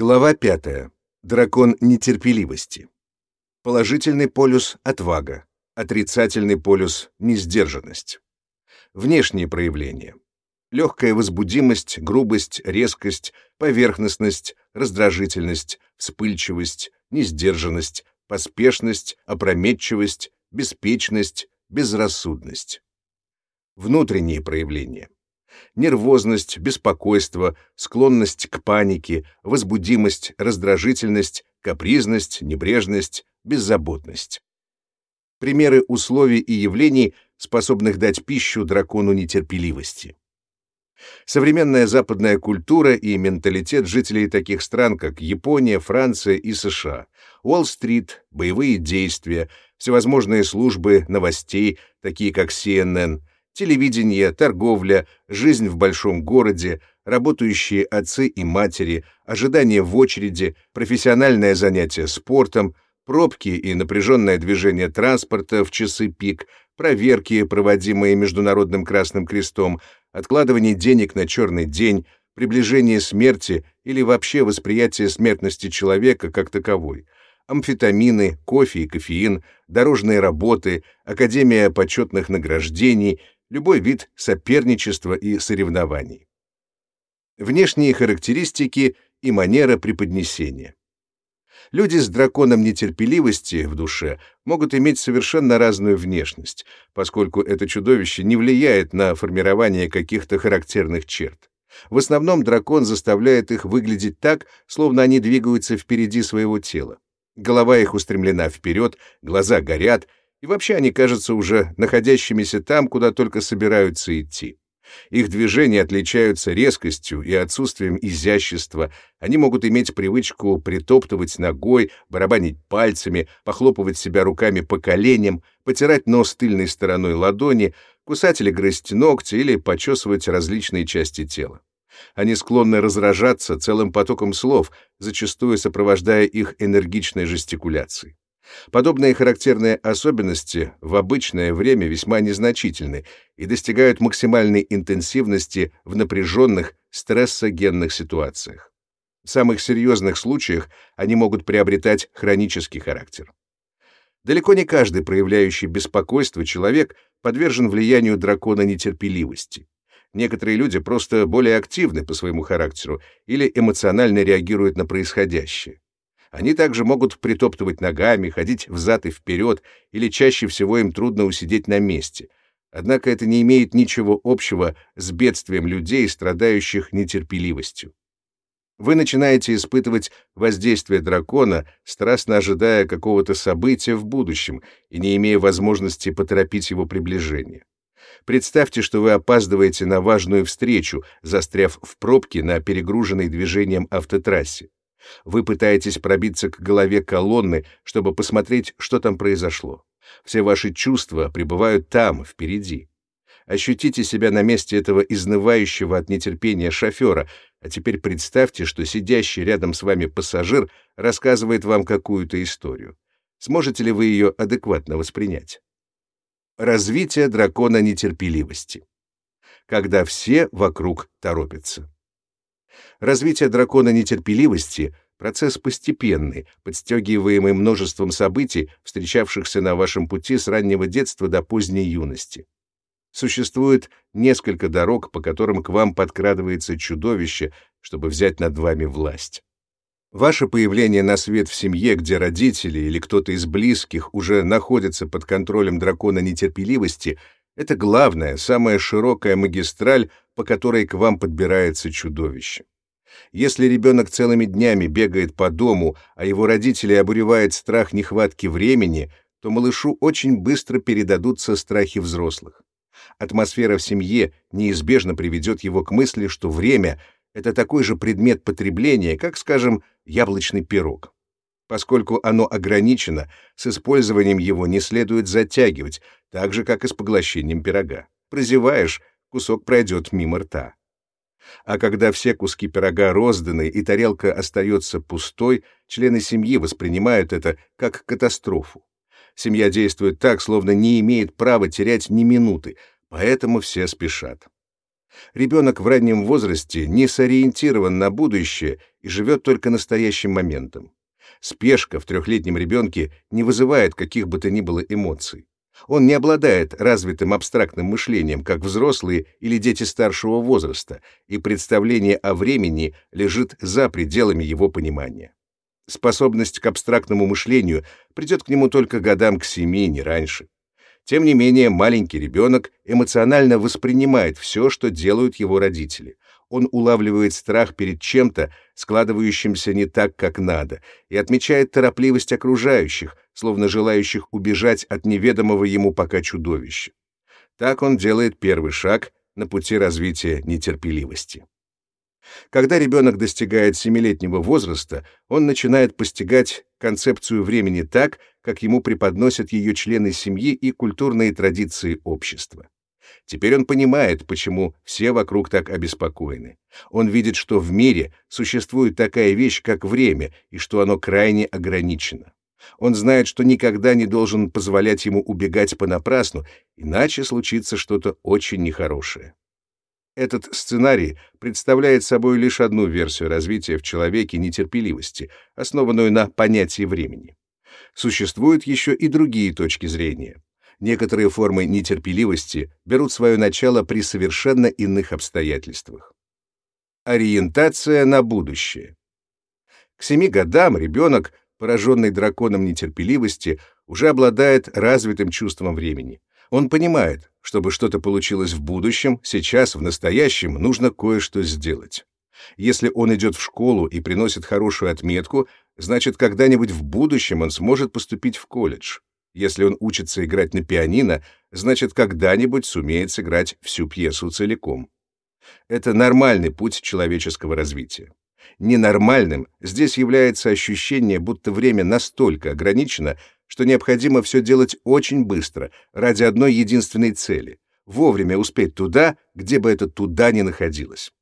Глава 5. Дракон нетерпеливости. Положительный полюс — отвага, отрицательный полюс — несдержанность. Внешние проявления. Легкая возбудимость, грубость, резкость, поверхностность, раздражительность, вспыльчивость, несдержанность, поспешность, опрометчивость, беспечность, безрассудность. Внутренние проявления нервозность, беспокойство, склонность к панике, возбудимость, раздражительность, капризность, небрежность, беззаботность. Примеры условий и явлений, способных дать пищу дракону нетерпеливости. Современная западная культура и менталитет жителей таких стран, как Япония, Франция и США, Уолл-стрит, боевые действия, всевозможные службы новостей, такие как CNN, телевидение, торговля, жизнь в большом городе, работающие отцы и матери, ожидание в очереди, профессиональное занятие спортом, пробки и напряженное движение транспорта в часы пик, проверки, проводимые Международным Красным Крестом, откладывание денег на черный день, приближение смерти или вообще восприятие смертности человека как таковой, амфетамины, кофе и кофеин, дорожные работы, Академия почетных награждений — любой вид соперничества и соревнований. Внешние характеристики и манера преподнесения. Люди с драконом нетерпеливости в душе могут иметь совершенно разную внешность, поскольку это чудовище не влияет на формирование каких-то характерных черт. В основном дракон заставляет их выглядеть так, словно они двигаются впереди своего тела. Голова их устремлена вперед, глаза горят, и вообще они кажутся уже находящимися там, куда только собираются идти. Их движения отличаются резкостью и отсутствием изящества. Они могут иметь привычку притоптывать ногой, барабанить пальцами, похлопывать себя руками по коленям, потирать нос тыльной стороной ладони, кусать или грызть ногти или почесывать различные части тела. Они склонны разражаться целым потоком слов, зачастую сопровождая их энергичной жестикуляцией. Подобные характерные особенности в обычное время весьма незначительны и достигают максимальной интенсивности в напряженных стрессогенных ситуациях. В самых серьезных случаях они могут приобретать хронический характер. Далеко не каждый проявляющий беспокойство человек подвержен влиянию дракона нетерпеливости. Некоторые люди просто более активны по своему характеру или эмоционально реагируют на происходящее. Они также могут притоптывать ногами, ходить взад и вперед, или чаще всего им трудно усидеть на месте. Однако это не имеет ничего общего с бедствием людей, страдающих нетерпеливостью. Вы начинаете испытывать воздействие дракона, страстно ожидая какого-то события в будущем и не имея возможности поторопить его приближение. Представьте, что вы опаздываете на важную встречу, застряв в пробке на перегруженной движением автотрассе. Вы пытаетесь пробиться к голове колонны, чтобы посмотреть, что там произошло. Все ваши чувства пребывают там, впереди. Ощутите себя на месте этого изнывающего от нетерпения шофера, а теперь представьте, что сидящий рядом с вами пассажир рассказывает вам какую-то историю. Сможете ли вы ее адекватно воспринять? Развитие дракона нетерпеливости. Когда все вокруг торопятся. Развитие дракона нетерпеливости — процесс постепенный, подстегиваемый множеством событий, встречавшихся на вашем пути с раннего детства до поздней юности. Существует несколько дорог, по которым к вам подкрадывается чудовище, чтобы взять над вами власть. Ваше появление на свет в семье, где родители или кто-то из близких уже находятся под контролем дракона нетерпеливости, это главная, самая широкая магистраль, по которой к вам подбирается чудовище. Если ребенок целыми днями бегает по дому, а его родители обуревает страх нехватки времени, то малышу очень быстро передадутся страхи взрослых. Атмосфера в семье неизбежно приведет его к мысли, что время — это такой же предмет потребления, как, скажем, яблочный пирог. Поскольку оно ограничено, с использованием его не следует затягивать, так же, как и с поглощением пирога. Прозеваешь, кусок пройдет мимо рта. А когда все куски пирога розданы и тарелка остается пустой, члены семьи воспринимают это как катастрофу. Семья действует так, словно не имеет права терять ни минуты, поэтому все спешат. Ребенок в раннем возрасте не сориентирован на будущее и живет только настоящим моментом. Спешка в трехлетнем ребенке не вызывает каких бы то ни было эмоций. Он не обладает развитым абстрактным мышлением, как взрослые или дети старшего возраста, и представление о времени лежит за пределами его понимания. Способность к абстрактному мышлению придет к нему только годам к семи, не раньше. Тем не менее, маленький ребенок эмоционально воспринимает все, что делают его родители. Он улавливает страх перед чем-то, складывающимся не так, как надо, и отмечает торопливость окружающих, словно желающих убежать от неведомого ему пока чудовища. Так он делает первый шаг на пути развития нетерпеливости. Когда ребенок достигает семилетнего возраста, он начинает постигать концепцию времени так, как ему преподносят ее члены семьи и культурные традиции общества. Теперь он понимает, почему все вокруг так обеспокоены. Он видит, что в мире существует такая вещь, как время, и что оно крайне ограничено. Он знает, что никогда не должен позволять ему убегать понапрасну, иначе случится что-то очень нехорошее. Этот сценарий представляет собой лишь одну версию развития в человеке нетерпеливости, основанную на понятии времени. Существуют еще и другие точки зрения. Некоторые формы нетерпеливости берут свое начало при совершенно иных обстоятельствах. Ориентация на будущее. К семи годам ребенок, пораженный драконом нетерпеливости, уже обладает развитым чувством времени. Он понимает, чтобы что-то получилось в будущем, сейчас, в настоящем, нужно кое-что сделать. Если он идет в школу и приносит хорошую отметку, значит, когда-нибудь в будущем он сможет поступить в колледж. Если он учится играть на пианино, значит, когда-нибудь сумеет сыграть всю пьесу целиком. Это нормальный путь человеческого развития. Ненормальным здесь является ощущение, будто время настолько ограничено, что необходимо все делать очень быстро, ради одной единственной цели — вовремя успеть туда, где бы это туда ни находилось.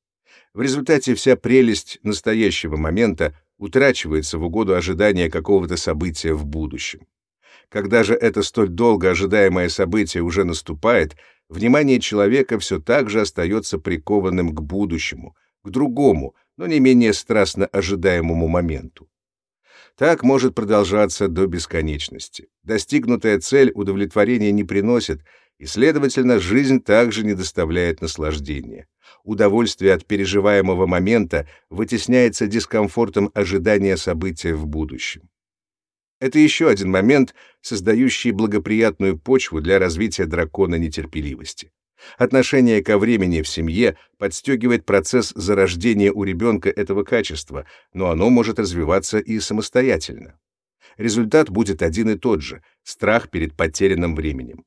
В результате вся прелесть настоящего момента утрачивается в угоду ожидания какого-то события в будущем. Когда же это столь долго ожидаемое событие уже наступает, внимание человека все так же остается прикованным к будущему, к другому, но не менее страстно ожидаемому моменту. Так может продолжаться до бесконечности. Достигнутая цель удовлетворения не приносит, и, следовательно, жизнь также не доставляет наслаждения. Удовольствие от переживаемого момента вытесняется дискомфортом ожидания события в будущем. Это еще один момент, создающий благоприятную почву для развития дракона нетерпеливости. Отношение ко времени в семье подстегивает процесс зарождения у ребенка этого качества, но оно может развиваться и самостоятельно. Результат будет один и тот же — страх перед потерянным временем.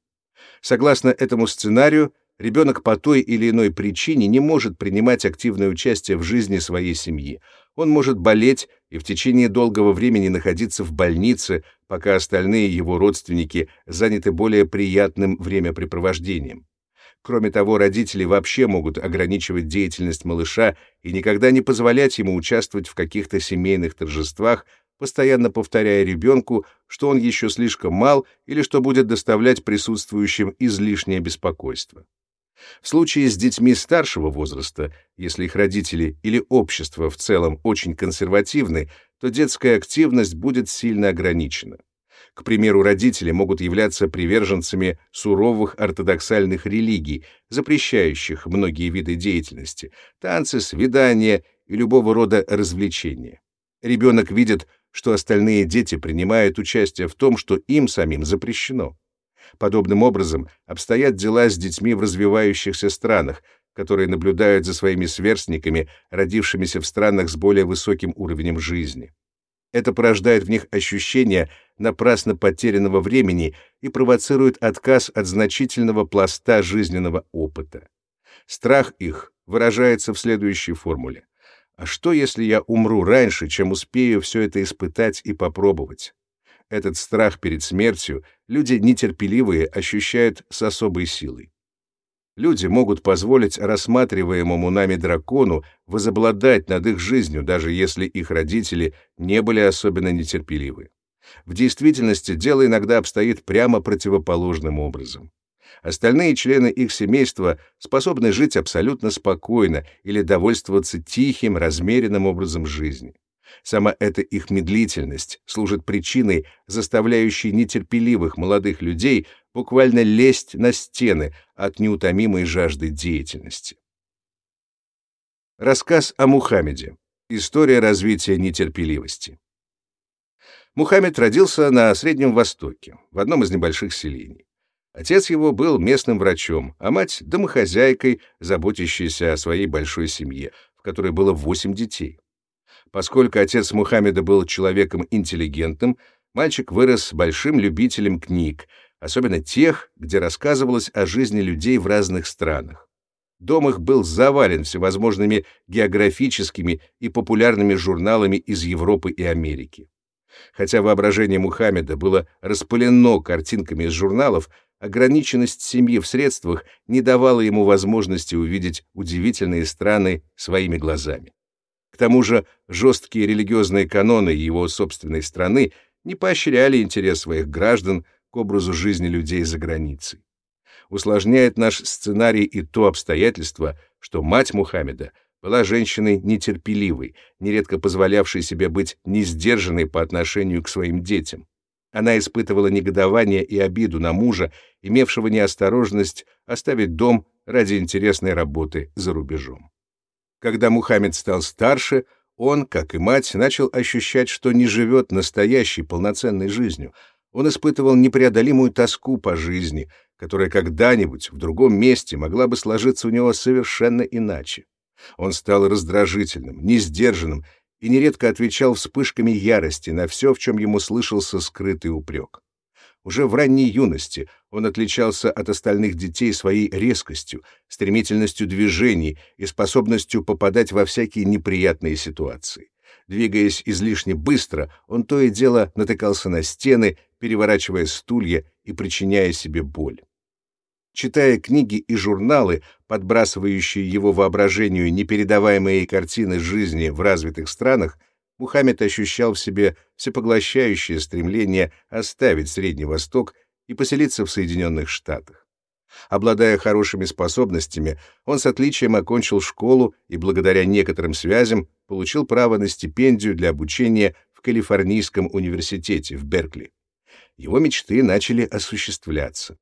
Согласно этому сценарию, ребенок по той или иной причине не может принимать активное участие в жизни своей семьи. Он может болеть и в течение долгого времени находиться в больнице, пока остальные его родственники заняты более приятным времяпрепровождением. Кроме того, родители вообще могут ограничивать деятельность малыша и никогда не позволять ему участвовать в каких-то семейных торжествах, постоянно повторяя ребенку, что он еще слишком мал или что будет доставлять присутствующим излишнее беспокойство. В случае с детьми старшего возраста, если их родители или общество в целом очень консервативны, то детская активность будет сильно ограничена. К примеру, родители могут являться приверженцами суровых ортодоксальных религий, запрещающих многие виды деятельности, танцы, свидания и любого рода развлечения. Ребенок видит, что остальные дети принимают участие в том, что им самим запрещено. Подобным образом обстоят дела с детьми в развивающихся странах, которые наблюдают за своими сверстниками, родившимися в странах с более высоким уровнем жизни. Это порождает в них ощущение напрасно потерянного времени и провоцирует отказ от значительного пласта жизненного опыта. Страх их выражается в следующей формуле. А что, если я умру раньше, чем успею все это испытать и попробовать? Этот страх перед смертью люди нетерпеливые ощущают с особой силой. Люди могут позволить рассматриваемому нами дракону возобладать над их жизнью, даже если их родители не были особенно нетерпеливы. В действительности дело иногда обстоит прямо противоположным образом. Остальные члены их семейства способны жить абсолютно спокойно или довольствоваться тихим, размеренным образом жизни. Сама эта их медлительность служит причиной, заставляющей нетерпеливых молодых людей буквально лезть на стены от неутомимой жажды деятельности. Рассказ о Мухаммеде. История развития нетерпеливости. Мухаммед родился на Среднем Востоке, в одном из небольших селений. Отец его был местным врачом, а мать — домохозяйкой, заботящейся о своей большой семье, в которой было восемь детей. Поскольку отец Мухаммеда был человеком интеллигентным, мальчик вырос большим любителем книг, особенно тех, где рассказывалось о жизни людей в разных странах. Дом их был завален всевозможными географическими и популярными журналами из Европы и Америки. Хотя воображение Мухаммеда было распылено картинками из журналов, ограниченность семьи в средствах не давала ему возможности увидеть удивительные страны своими глазами. Тому же жесткие религиозные каноны его собственной страны не поощряли интерес своих граждан к образу жизни людей за границей. Усложняет наш сценарий и то обстоятельство, что мать Мухаммеда была женщиной нетерпеливой, нередко позволявшей себе быть несдержанной по отношению к своим детям. Она испытывала негодование и обиду на мужа, имевшего неосторожность оставить дом ради интересной работы за рубежом. Когда Мухаммед стал старше, он, как и мать, начал ощущать, что не живет настоящей полноценной жизнью. Он испытывал непреодолимую тоску по жизни, которая когда-нибудь в другом месте могла бы сложиться у него совершенно иначе. Он стал раздражительным, несдержанным и нередко отвечал вспышками ярости на все, в чем ему слышался скрытый упрек. Уже в ранней юности он отличался от остальных детей своей резкостью, стремительностью движений и способностью попадать во всякие неприятные ситуации. Двигаясь излишне быстро, он то и дело натыкался на стены, переворачивая стулья и причиняя себе боль. Читая книги и журналы, подбрасывающие его воображению непередаваемые картины жизни в развитых странах, Мухаммед ощущал в себе всепоглощающее стремление оставить Средний Восток и поселиться в Соединенных Штатах. Обладая хорошими способностями, он с отличием окончил школу и благодаря некоторым связям получил право на стипендию для обучения в Калифорнийском университете в Беркли. Его мечты начали осуществляться.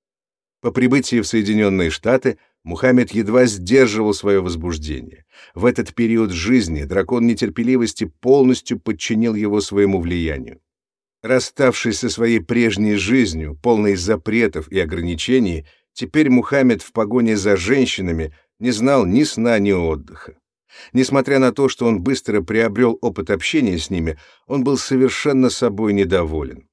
По прибытии в Соединенные Штаты Мухаммед едва сдерживал свое возбуждение. В этот период жизни дракон нетерпеливости полностью подчинил его своему влиянию. Расставшись со своей прежней жизнью, полной запретов и ограничений, теперь Мухаммед в погоне за женщинами не знал ни сна, ни отдыха. Несмотря на то, что он быстро приобрел опыт общения с ними, он был совершенно собой недоволен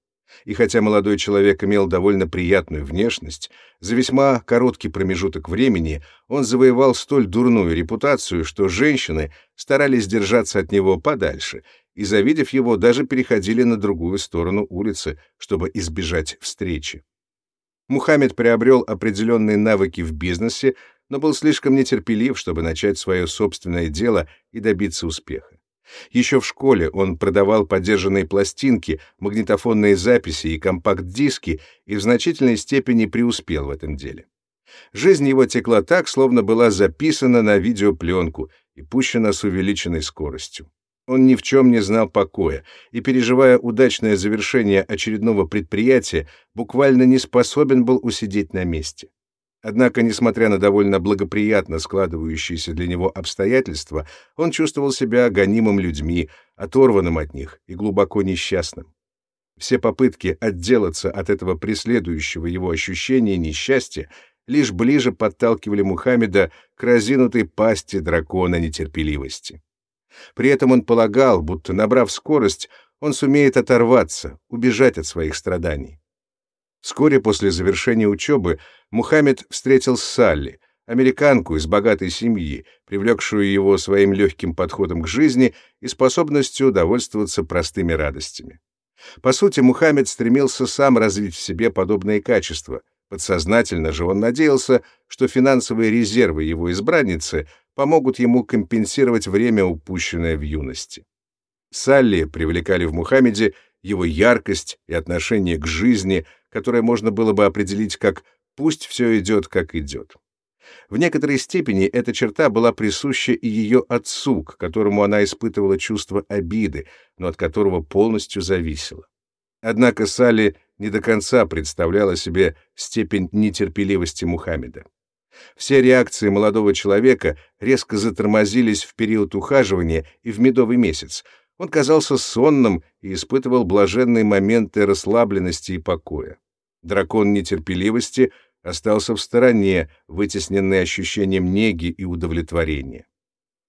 и хотя молодой человек имел довольно приятную внешность, за весьма короткий промежуток времени он завоевал столь дурную репутацию, что женщины старались держаться от него подальше, и, завидев его, даже переходили на другую сторону улицы, чтобы избежать встречи. Мухаммед приобрел определенные навыки в бизнесе, но был слишком нетерпелив, чтобы начать свое собственное дело и добиться успеха. Еще в школе он продавал подержанные пластинки, магнитофонные записи и компакт-диски и в значительной степени преуспел в этом деле. Жизнь его текла так, словно была записана на видеопленку и пущена с увеличенной скоростью. Он ни в чем не знал покоя и, переживая удачное завершение очередного предприятия, буквально не способен был усидеть на месте. Однако, несмотря на довольно благоприятно складывающиеся для него обстоятельства, он чувствовал себя гонимым людьми, оторванным от них и глубоко несчастным. Все попытки отделаться от этого преследующего его ощущения несчастья лишь ближе подталкивали Мухаммеда к разинутой пасти дракона нетерпеливости. При этом он полагал, будто, набрав скорость, он сумеет оторваться, убежать от своих страданий. Вскоре после завершения учебы Мухаммед встретил Салли, американку из богатой семьи, привлекшую его своим легким подходом к жизни и способностью довольствоваться простыми радостями. По сути, Мухаммед стремился сам развить в себе подобные качества. Подсознательно же он надеялся, что финансовые резервы его избранницы помогут ему компенсировать время, упущенное в юности. Салли привлекали в Мухаммеде его яркость и отношение к жизни, которое можно было бы определить как Пусть все идет, как идет. В некоторой степени эта черта была присуща и ее отцу, к которому она испытывала чувство обиды, но от которого полностью зависела. Однако Салли не до конца представляла себе степень нетерпеливости Мухаммеда. Все реакции молодого человека резко затормозились в период ухаживания и в медовый месяц. Он казался сонным и испытывал блаженные моменты расслабленности и покоя. Дракон нетерпеливости остался в стороне, вытесненный ощущением неги и удовлетворения.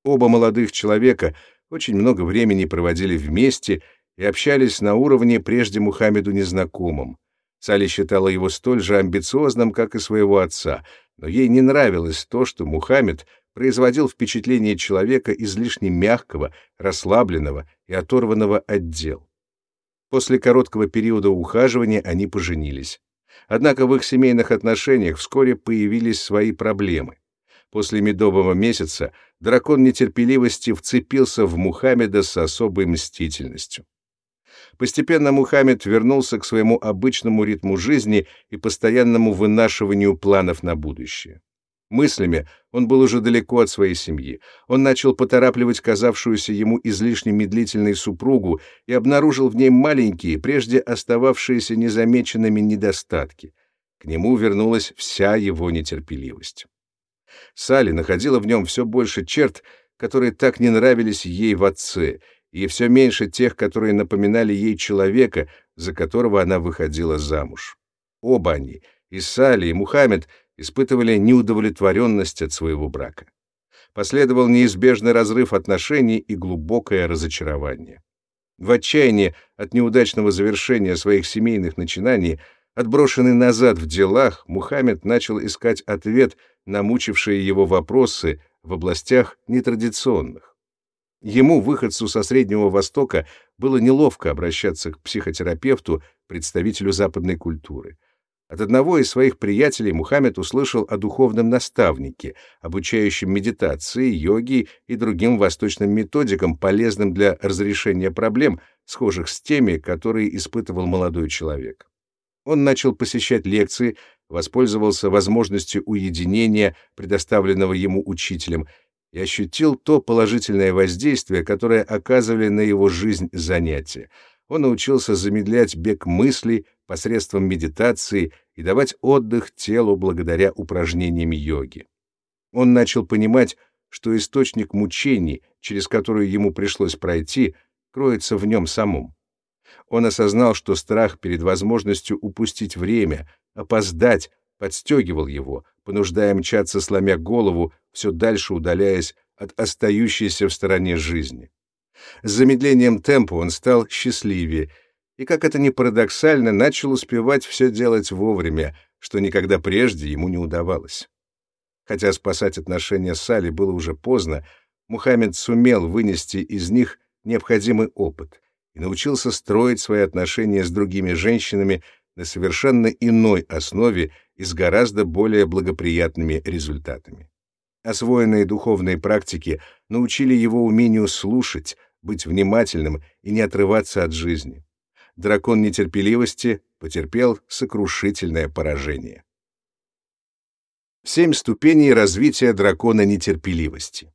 Оба молодых человека очень много времени проводили вместе и общались на уровне прежде Мухаммеду незнакомым. Сали считала его столь же амбициозным, как и своего отца, но ей не нравилось то, что Мухаммед производил впечатление человека излишне мягкого, расслабленного и оторванного от дел. После короткого периода ухаживания они поженились. Однако в их семейных отношениях вскоре появились свои проблемы. После медового месяца дракон нетерпеливости вцепился в Мухаммеда с особой мстительностью. Постепенно Мухаммед вернулся к своему обычному ритму жизни и постоянному вынашиванию планов на будущее. Мыслями он был уже далеко от своей семьи. Он начал поторапливать казавшуюся ему излишне медлительной супругу и обнаружил в ней маленькие, прежде остававшиеся незамеченными недостатки. К нему вернулась вся его нетерпеливость. Салли находила в нем все больше черт, которые так не нравились ей в отце, и все меньше тех, которые напоминали ей человека, за которого она выходила замуж. Оба они, и Салли, и Мухаммед, испытывали неудовлетворенность от своего брака. Последовал неизбежный разрыв отношений и глубокое разочарование. В отчаянии от неудачного завершения своих семейных начинаний, отброшенный назад в делах, Мухаммед начал искать ответ на мучившие его вопросы в областях нетрадиционных. Ему, выходцу со Среднего Востока, было неловко обращаться к психотерапевту, представителю западной культуры. От одного из своих приятелей Мухаммед услышал о духовном наставнике, обучающем медитации, йоге и другим восточным методикам, полезным для разрешения проблем, схожих с теми, которые испытывал молодой человек. Он начал посещать лекции, воспользовался возможностью уединения, предоставленного ему учителем, и ощутил то положительное воздействие, которое оказывали на его жизнь занятия. Он научился замедлять бег мыслей посредством медитации и давать отдых телу благодаря упражнениям йоги. Он начал понимать, что источник мучений, через который ему пришлось пройти, кроется в нем самом. Он осознал, что страх перед возможностью упустить время, опоздать, подстегивал его, понуждая мчаться, сломя голову, все дальше удаляясь от остающейся в стороне жизни. С замедлением темпа он стал счастливее, и, как это ни парадоксально, начал успевать все делать вовремя, что никогда прежде ему не удавалось. Хотя спасать отношения с Салли было уже поздно, Мухаммед сумел вынести из них необходимый опыт и научился строить свои отношения с другими женщинами на совершенно иной основе и с гораздо более благоприятными результатами. Освоенные духовные практики научили его умению слушать, быть внимательным и не отрываться от жизни. Дракон нетерпеливости потерпел сокрушительное поражение. Семь ступеней развития дракона нетерпеливости.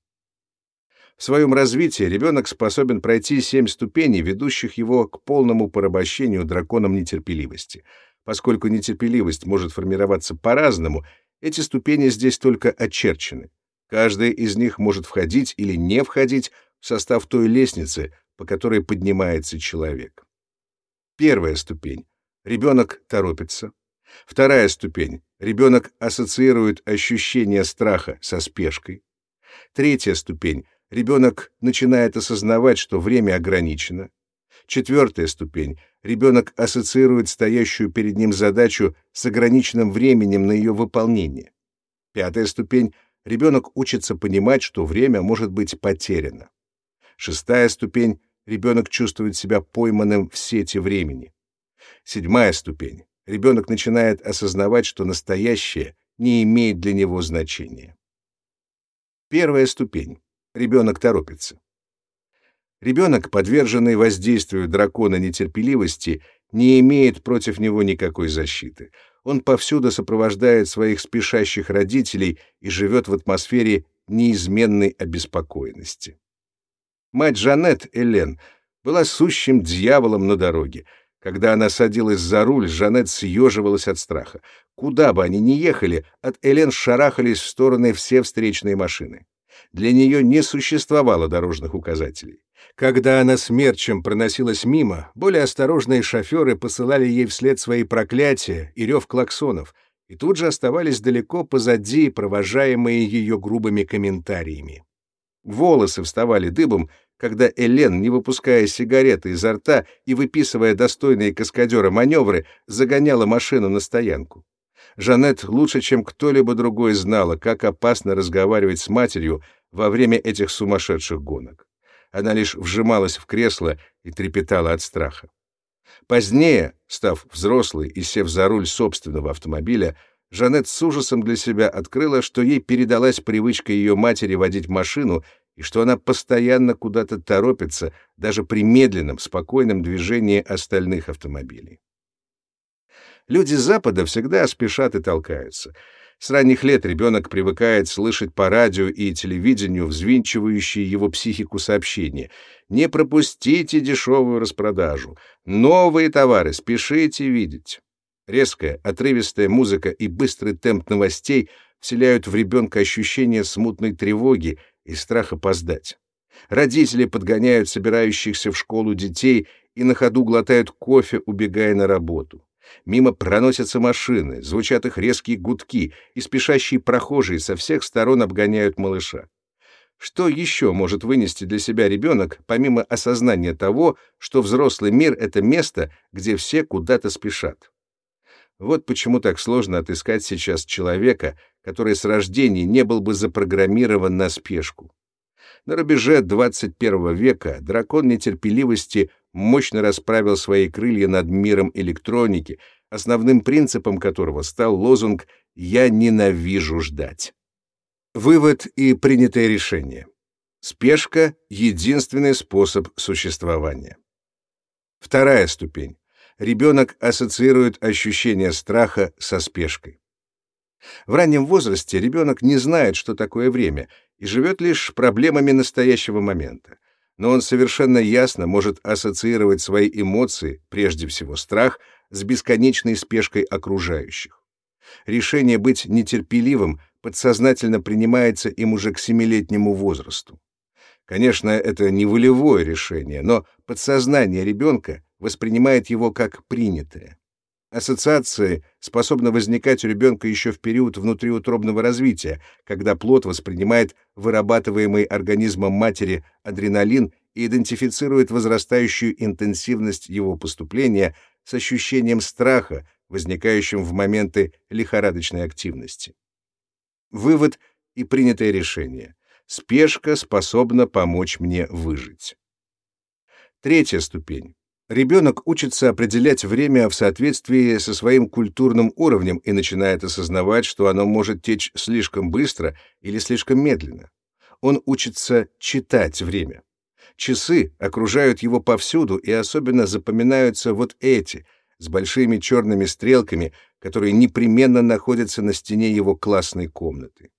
В своем развитии ребенок способен пройти семь ступеней, ведущих его к полному порабощению драконом нетерпеливости. Поскольку нетерпеливость может формироваться по-разному, эти ступени здесь только очерчены. Каждая из них может входить или не входить в состав той лестницы, по которой поднимается человек. Первая ступень. Ребенок торопится. Вторая ступень. Ребенок ассоциирует ощущение страха со спешкой. Третья ступень. Ребенок начинает осознавать, что время ограничено. Четвертая ступень. Ребенок ассоциирует стоящую перед ним задачу с ограниченным временем на ее выполнение. Пятая ступень ребенок учится понимать, что время может быть потеряно. Шестая ступень — ребенок чувствует себя пойманным в сети времени. Седьмая ступень — ребенок начинает осознавать, что настоящее не имеет для него значения. Первая ступень — ребенок торопится. Ребенок, подверженный воздействию дракона нетерпеливости, не имеет против него никакой защиты. Он повсюду сопровождает своих спешащих родителей и живет в атмосфере неизменной обеспокоенности. Мать Жанет, Элен, была сущим дьяволом на дороге. Когда она садилась за руль, Жанет съеживалась от страха. Куда бы они ни ехали, от Элен шарахались в стороны все встречные машины. Для нее не существовало дорожных указателей. Когда она смерчем проносилась мимо, более осторожные шоферы посылали ей вслед свои проклятия и рев клаксонов, и тут же оставались далеко позади, провожаемые ее грубыми комментариями. Волосы вставали дыбом, когда Элен, не выпуская сигареты изо рта и выписывая достойные каскадера маневры, загоняла машину на стоянку. Жанет лучше, чем кто-либо другой знала, как опасно разговаривать с матерью во время этих сумасшедших гонок. Она лишь вжималась в кресло и трепетала от страха. Позднее, став взрослой и сев за руль собственного автомобиля, Жанет с ужасом для себя открыла, что ей передалась привычка ее матери водить машину и что она постоянно куда-то торопится, даже при медленном, спокойном движении остальных автомобилей. Люди Запада всегда спешат и толкаются. С ранних лет ребенок привыкает слышать по радио и телевидению взвинчивающие его психику сообщения. «Не пропустите дешевую распродажу! Новые товары спешите видеть!» Резкая, отрывистая музыка и быстрый темп новостей вселяют в ребенка ощущение смутной тревоги и страх опоздать. Родители подгоняют собирающихся в школу детей и на ходу глотают кофе, убегая на работу. Мимо проносятся машины, звучат их резкие гудки, и спешащие прохожие со всех сторон обгоняют малыша. Что еще может вынести для себя ребенок, помимо осознания того, что взрослый мир — это место, где все куда-то спешат? Вот почему так сложно отыскать сейчас человека, который с рождения не был бы запрограммирован на спешку. На рубеже 21 века дракон нетерпеливости мощно расправил свои крылья над миром электроники, основным принципом которого стал лозунг «Я ненавижу ждать». Вывод и принятое решение. Спешка — единственный способ существования. Вторая ступень. Ребенок ассоциирует ощущение страха со спешкой. В раннем возрасте ребенок не знает, что такое время, и живет лишь проблемами настоящего момента но он совершенно ясно может ассоциировать свои эмоции, прежде всего страх, с бесконечной спешкой окружающих. Решение быть нетерпеливым подсознательно принимается им уже к семилетнему возрасту. Конечно, это не волевое решение, но подсознание ребенка воспринимает его как принятое. Ассоциации способны возникать у ребенка еще в период внутриутробного развития, когда плод воспринимает вырабатываемый организмом матери адреналин и идентифицирует возрастающую интенсивность его поступления с ощущением страха, возникающим в моменты лихорадочной активности. Вывод и принятое решение. Спешка способна помочь мне выжить. Третья ступень. Ребенок учится определять время в соответствии со своим культурным уровнем и начинает осознавать, что оно может течь слишком быстро или слишком медленно. Он учится читать время. Часы окружают его повсюду, и особенно запоминаются вот эти, с большими черными стрелками, которые непременно находятся на стене его классной комнаты.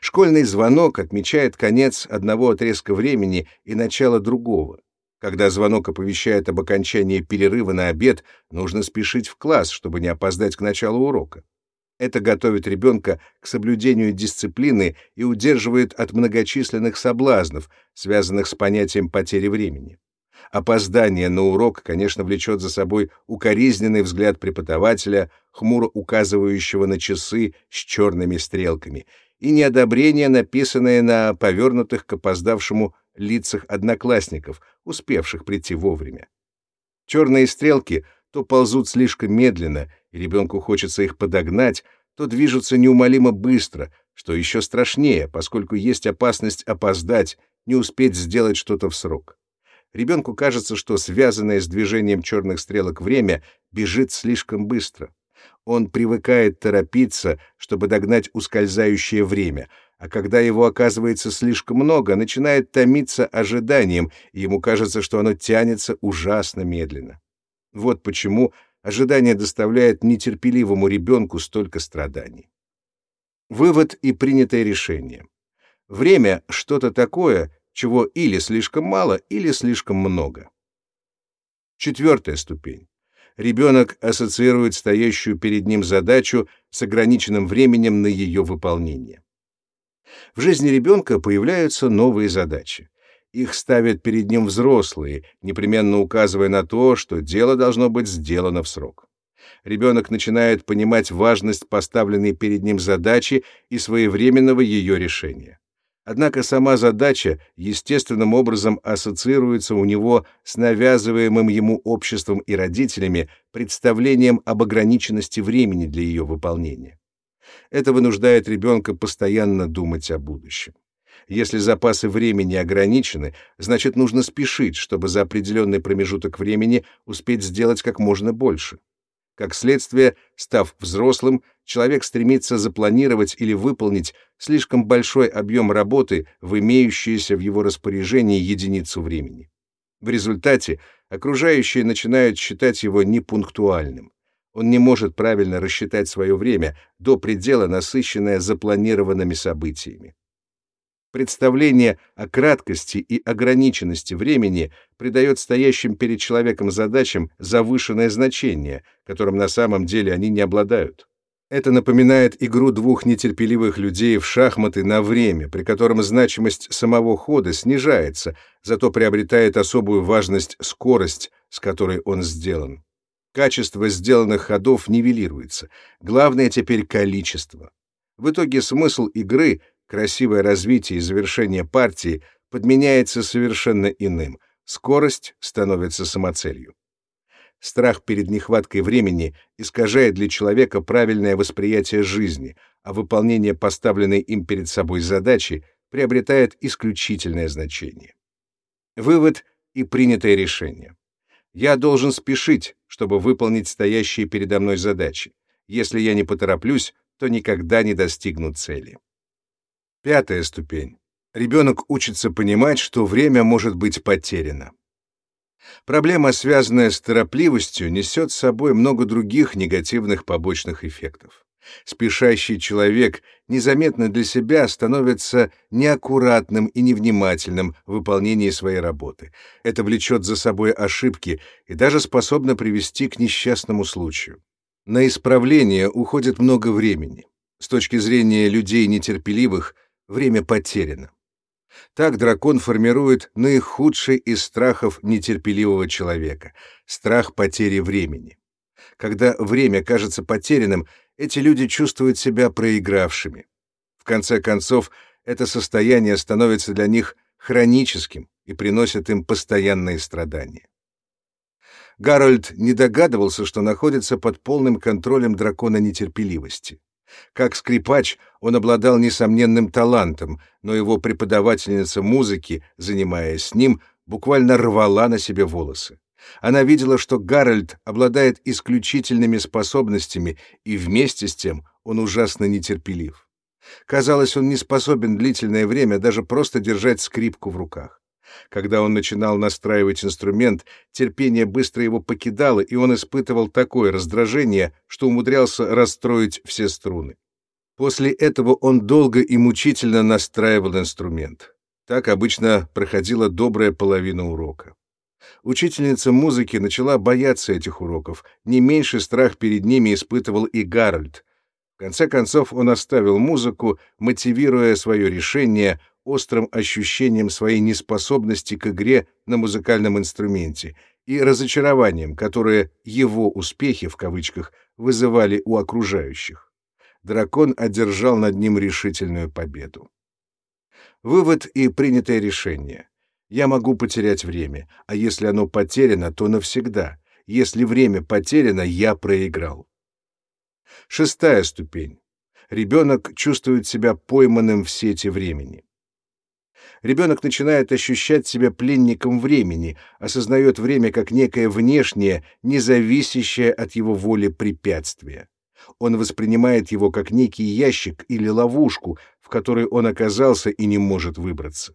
Школьный звонок отмечает конец одного отрезка времени и начало другого. Когда звонок оповещает об окончании перерыва на обед, нужно спешить в класс, чтобы не опоздать к началу урока. Это готовит ребенка к соблюдению дисциплины и удерживает от многочисленных соблазнов, связанных с понятием потери времени. Опоздание на урок, конечно, влечет за собой укоризненный взгляд преподавателя, хмуро указывающего на часы с черными стрелками, и неодобрение, написанное на повернутых к опоздавшему лицах одноклассников, успевших прийти вовремя. Черные стрелки то ползут слишком медленно, и ребенку хочется их подогнать, то движутся неумолимо быстро, что еще страшнее, поскольку есть опасность опоздать, не успеть сделать что-то в срок. Ребенку кажется, что связанное с движением черных стрелок время бежит слишком быстро. Он привыкает торопиться, чтобы догнать ускользающее время, а когда его оказывается слишком много, начинает томиться ожиданием, и ему кажется, что оно тянется ужасно медленно. Вот почему ожидание доставляет нетерпеливому ребенку столько страданий. Вывод и принятое решение. Время — что-то такое, чего или слишком мало, или слишком много. Четвертая ступень. Ребенок ассоциирует стоящую перед ним задачу с ограниченным временем на ее выполнение. В жизни ребенка появляются новые задачи. Их ставят перед ним взрослые, непременно указывая на то, что дело должно быть сделано в срок. Ребенок начинает понимать важность поставленной перед ним задачи и своевременного ее решения. Однако сама задача естественным образом ассоциируется у него с навязываемым ему обществом и родителями представлением об ограниченности времени для ее выполнения. Это вынуждает ребенка постоянно думать о будущем. Если запасы времени ограничены, значит нужно спешить, чтобы за определенный промежуток времени успеть сделать как можно больше. Как следствие, став взрослым, человек стремится запланировать или выполнить слишком большой объем работы в имеющуюся в его распоряжении единицу времени. В результате окружающие начинают считать его непунктуальным. Он не может правильно рассчитать свое время, до предела насыщенное запланированными событиями. Представление о краткости и ограниченности времени придает стоящим перед человеком задачам завышенное значение, которым на самом деле они не обладают. Это напоминает игру двух нетерпеливых людей в шахматы на время, при котором значимость самого хода снижается, зато приобретает особую важность скорость, с которой он сделан. Качество сделанных ходов нивелируется. Главное теперь количество. В итоге смысл игры, красивое развитие и завершение партии подменяется совершенно иным. Скорость становится самоцелью. Страх перед нехваткой времени искажает для человека правильное восприятие жизни, а выполнение поставленной им перед собой задачи приобретает исключительное значение. Вывод и принятое решение. Я должен спешить, чтобы выполнить стоящие передо мной задачи. Если я не потороплюсь, то никогда не достигну цели. Пятая ступень. Ребенок учится понимать, что время может быть потеряно. Проблема, связанная с торопливостью, несет с собой много других негативных побочных эффектов. Спешащий человек незаметно для себя становится неаккуратным и невнимательным в выполнении своей работы. Это влечет за собой ошибки и даже способно привести к несчастному случаю. На исправление уходит много времени. С точки зрения людей нетерпеливых, время потеряно. Так дракон формирует наихудший из страхов нетерпеливого человека — страх потери времени. Когда время кажется потерянным, эти люди чувствуют себя проигравшими. В конце концов, это состояние становится для них хроническим и приносит им постоянные страдания. Гарольд не догадывался, что находится под полным контролем дракона нетерпеливости. Как скрипач он обладал несомненным талантом, но его преподавательница музыки, занимаясь с ним, буквально рвала на себе волосы. Она видела, что Гарольд обладает исключительными способностями, и вместе с тем он ужасно нетерпелив. Казалось, он не способен длительное время даже просто держать скрипку в руках. Когда он начинал настраивать инструмент, терпение быстро его покидало, и он испытывал такое раздражение, что умудрялся расстроить все струны. После этого он долго и мучительно настраивал инструмент. Так обычно проходила добрая половина урока. Учительница музыки начала бояться этих уроков. Не меньший страх перед ними испытывал и Гарольд. В конце концов он оставил музыку, мотивируя свое решение острым ощущением своей неспособности к игре на музыкальном инструменте и разочарованием, которое его успехи в кавычках вызывали у окружающих. Дракон одержал над ним решительную победу. Вывод и принятое решение. Я могу потерять время, а если оно потеряно, то навсегда. Если время потеряно, я проиграл. Шестая ступень. Ребенок чувствует себя пойманным в сети времени ребенок начинает ощущать себя пленником времени, осознает время как некое внешнее, независящее от его воли препятствие. Он воспринимает его как некий ящик или ловушку, в которой он оказался и не может выбраться.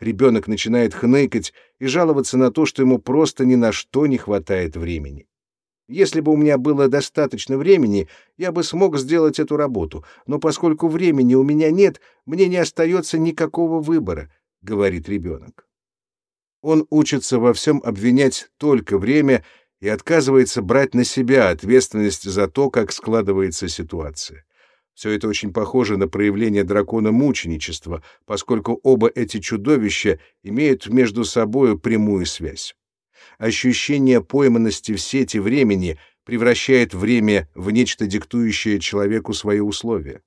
Ребенок начинает хныкать и жаловаться на то, что ему просто ни на что не хватает времени. Если бы у меня было достаточно времени, я бы смог сделать эту работу, но поскольку времени у меня нет, мне не остается никакого выбора, — говорит ребенок. Он учится во всем обвинять только время и отказывается брать на себя ответственность за то, как складывается ситуация. Все это очень похоже на проявление дракона мученичества, поскольку оба эти чудовища имеют между собой прямую связь. Ощущение пойманности в сети времени превращает время в нечто диктующее человеку свои условия.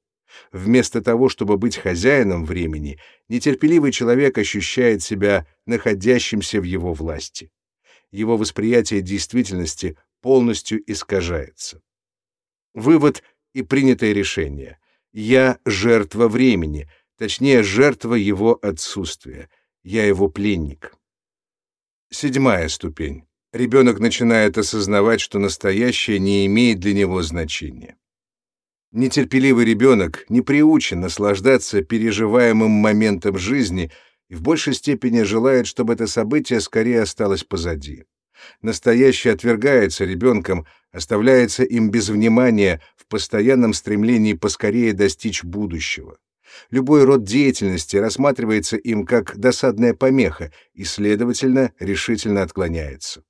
Вместо того, чтобы быть хозяином времени, нетерпеливый человек ощущает себя находящимся в его власти. Его восприятие действительности полностью искажается. Вывод и принятое решение. Я жертва времени, точнее, жертва его отсутствия. Я его пленник. Седьмая ступень. Ребенок начинает осознавать, что настоящее не имеет для него значения. Нетерпеливый ребенок не приучен наслаждаться переживаемым моментом жизни и в большей степени желает, чтобы это событие скорее осталось позади. Настоящее отвергается ребенком, оставляется им без внимания постоянном стремлении поскорее достичь будущего. Любой род деятельности рассматривается им как досадная помеха и, следовательно, решительно отклоняется.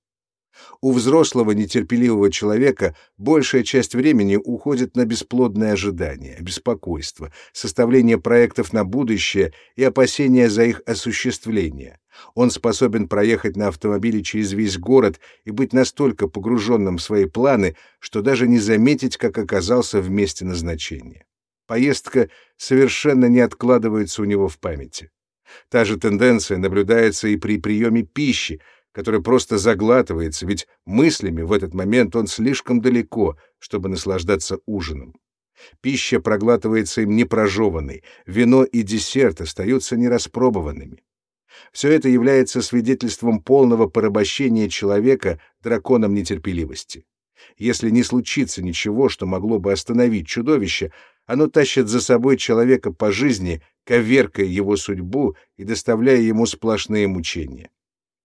У взрослого нетерпеливого человека большая часть времени уходит на бесплодное ожидание, беспокойство, составление проектов на будущее и опасения за их осуществление. Он способен проехать на автомобиле через весь город и быть настолько погруженным в свои планы, что даже не заметить, как оказался в месте назначения. Поездка совершенно не откладывается у него в памяти. Та же тенденция наблюдается и при приеме пищи, которая просто заглатывается, ведь мыслями в этот момент он слишком далеко, чтобы наслаждаться ужином. Пища проглатывается им непрожеванной, вино и десерт остаются нераспробованными. Все это является свидетельством полного порабощения человека драконом нетерпеливости. Если не случится ничего, что могло бы остановить чудовище, оно тащит за собой человека по жизни, коверкая его судьбу и доставляя ему сплошные мучения.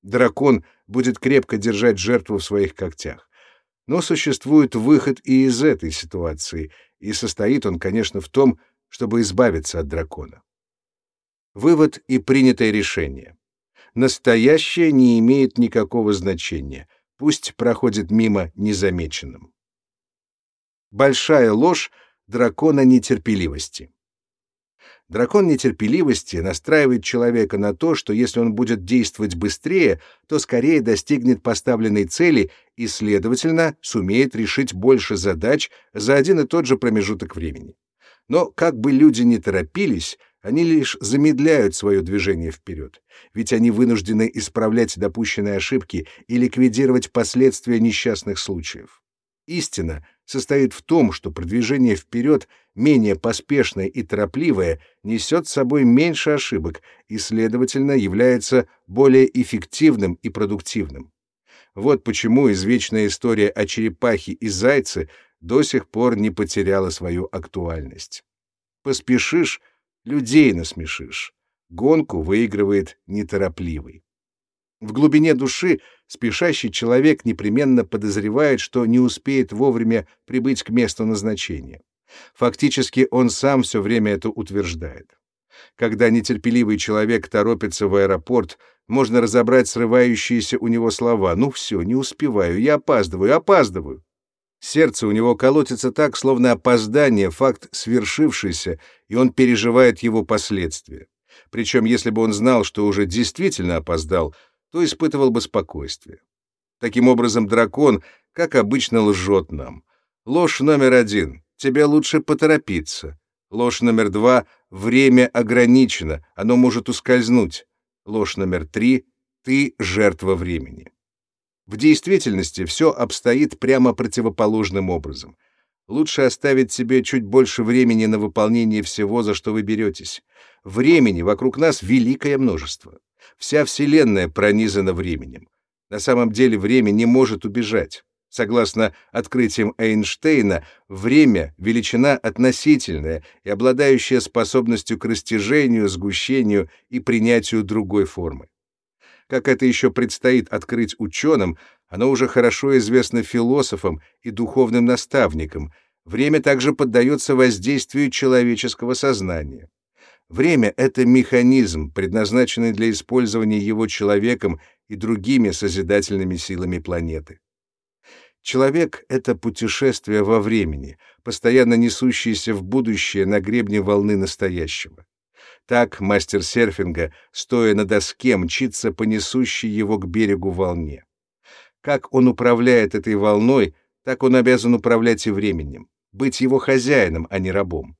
Дракон будет крепко держать жертву в своих когтях. Но существует выход и из этой ситуации, и состоит он, конечно, в том, чтобы избавиться от дракона. Вывод и принятое решение. Настоящее не имеет никакого значения, пусть проходит мимо незамеченным. Большая ложь дракона нетерпеливости. Дракон нетерпеливости настраивает человека на то, что если он будет действовать быстрее, то скорее достигнет поставленной цели и, следовательно, сумеет решить больше задач за один и тот же промежуток времени. Но как бы люди ни торопились, они лишь замедляют свое движение вперед, ведь они вынуждены исправлять допущенные ошибки и ликвидировать последствия несчастных случаев. Истина состоит в том, что продвижение вперед, менее поспешное и торопливое, несет с собой меньше ошибок и, следовательно, является более эффективным и продуктивным. Вот почему извечная история о черепахе и зайце до сих пор не потеряла свою актуальность. Поспешишь — людей насмешишь. Гонку выигрывает неторопливый. В глубине души спешащий человек непременно подозревает, что не успеет вовремя прибыть к месту назначения. Фактически он сам все время это утверждает. Когда нетерпеливый человек торопится в аэропорт, можно разобрать срывающиеся у него слова «Ну все, не успеваю, я опаздываю, опаздываю». Сердце у него колотится так, словно опоздание — факт свершившийся, и он переживает его последствия. Причем, если бы он знал, что уже действительно опоздал, то испытывал бы спокойствие. Таким образом, дракон, как обычно, лжет нам. Ложь номер один — тебе лучше поторопиться. Ложь номер два — время ограничено, оно может ускользнуть. Ложь номер три — ты жертва времени. В действительности все обстоит прямо противоположным образом. Лучше оставить себе чуть больше времени на выполнение всего, за что вы беретесь. Времени вокруг нас великое множество. Вся Вселенная пронизана временем. На самом деле время не может убежать. Согласно открытиям Эйнштейна, время — величина относительная и обладающая способностью к растяжению, сгущению и принятию другой формы. Как это еще предстоит открыть ученым, Оно уже хорошо известно философам и духовным наставникам. Время также поддается воздействию человеческого сознания. Время — это механизм, предназначенный для использования его человеком и другими созидательными силами планеты. Человек — это путешествие во времени, постоянно несущееся в будущее на гребне волны настоящего. Так мастер серфинга, стоя на доске, мчится по несущей его к берегу волне. Как он управляет этой волной, так он обязан управлять и временем, быть его хозяином, а не рабом.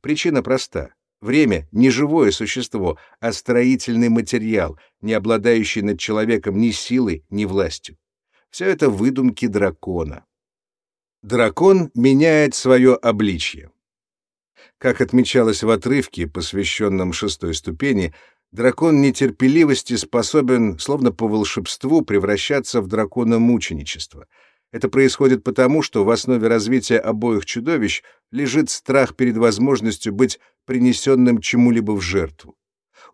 Причина проста. Время — не живое существо, а строительный материал, не обладающий над человеком ни силой, ни властью. Все это выдумки дракона. Дракон меняет свое обличье. Как отмечалось в отрывке, посвященном шестой ступени, дракон нетерпеливости способен, словно по волшебству, превращаться в дракона мученичества. Это происходит потому, что в основе развития обоих чудовищ лежит страх перед возможностью быть принесенным чему-либо в жертву.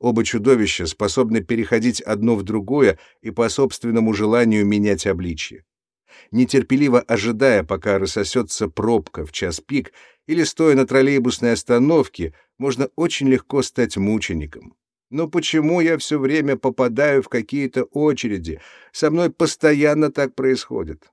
Оба чудовища способны переходить одно в другое и по собственному желанию менять обличье. Нетерпеливо ожидая, пока рассосется пробка в час пик, или стоя на троллейбусной остановке, можно очень легко стать мучеником. Но почему я все время попадаю в какие-то очереди? Со мной постоянно так происходит.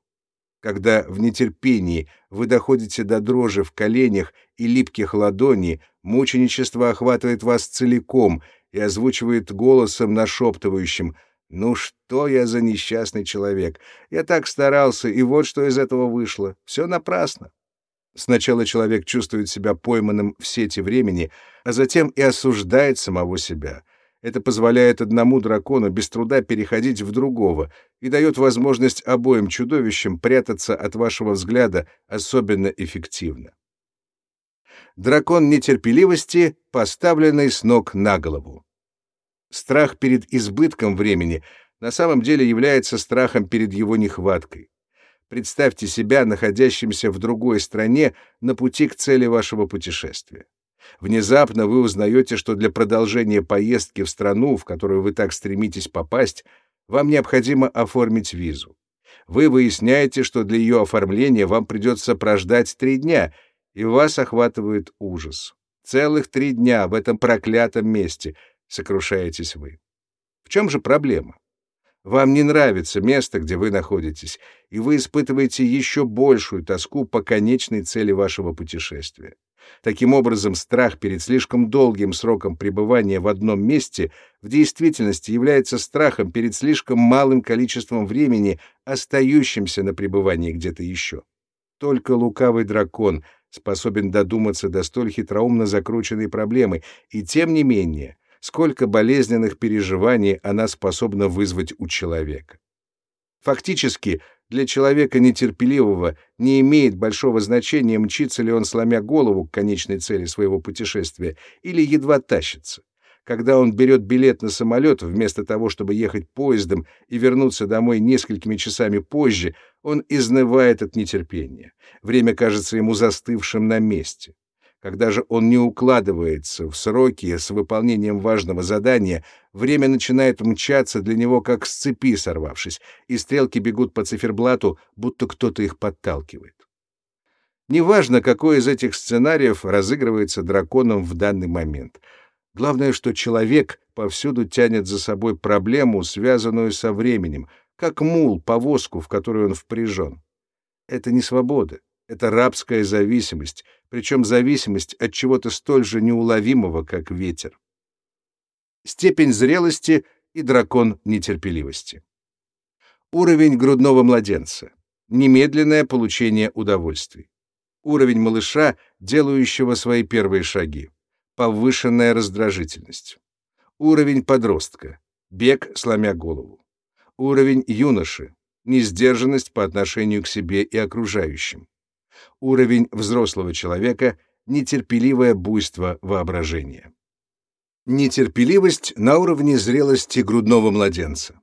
Когда в нетерпении вы доходите до дрожи в коленях и липких ладоней, мученичество охватывает вас целиком и озвучивает голосом нашептывающим «Ну что я за несчастный человек? Я так старался, и вот что из этого вышло. Все напрасно». Сначала человек чувствует себя пойманным в сети времени, а затем и осуждает самого себя. Это позволяет одному дракону без труда переходить в другого и дает возможность обоим чудовищам прятаться от вашего взгляда особенно эффективно. Дракон нетерпеливости, поставленный с ног на голову. Страх перед избытком времени на самом деле является страхом перед его нехваткой. Представьте себя находящимся в другой стране на пути к цели вашего путешествия. Внезапно вы узнаете, что для продолжения поездки в страну, в которую вы так стремитесь попасть, вам необходимо оформить визу. Вы выясняете, что для ее оформления вам придется прождать три дня, и вас охватывает ужас. Целых три дня в этом проклятом месте, сокрушаетесь вы. В чем же проблема? Вам не нравится место, где вы находитесь, и вы испытываете еще большую тоску по конечной цели вашего путешествия. Таким образом, страх перед слишком долгим сроком пребывания в одном месте в действительности является страхом перед слишком малым количеством времени, остающимся на пребывании где-то еще. Только лукавый дракон способен додуматься до столь хитроумно закрученной проблемы, и тем не менее, сколько болезненных переживаний она способна вызвать у человека. Фактически, для человека нетерпеливого не имеет большого значения, мчится ли он, сломя голову к конечной цели своего путешествия, или едва тащится. Когда он берет билет на самолет, вместо того, чтобы ехать поездом и вернуться домой несколькими часами позже, он изнывает от нетерпения. Время кажется ему застывшим на месте. Когда же он не укладывается в сроки с выполнением важного задания, время начинает мчаться для него как с цепи сорвавшись, и стрелки бегут по циферблату, будто кто-то их подталкивает. Неважно, какой из этих сценариев разыгрывается драконом в данный момент. Главное, что человек повсюду тянет за собой проблему, связанную со временем, как мул повозку, в которую он впряжен. Это не свобода, это рабская зависимость, причем зависимость от чего-то столь же неуловимого, как ветер. Степень зрелости и дракон нетерпеливости. Уровень грудного младенца. Немедленное получение удовольствий. Уровень малыша, делающего свои первые шаги. Повышенная раздражительность. Уровень подростка. Бег, сломя голову. Уровень юноши. Несдержанность по отношению к себе и окружающим уровень взрослого человека, нетерпеливое буйство воображения. Нетерпеливость на уровне зрелости грудного младенца.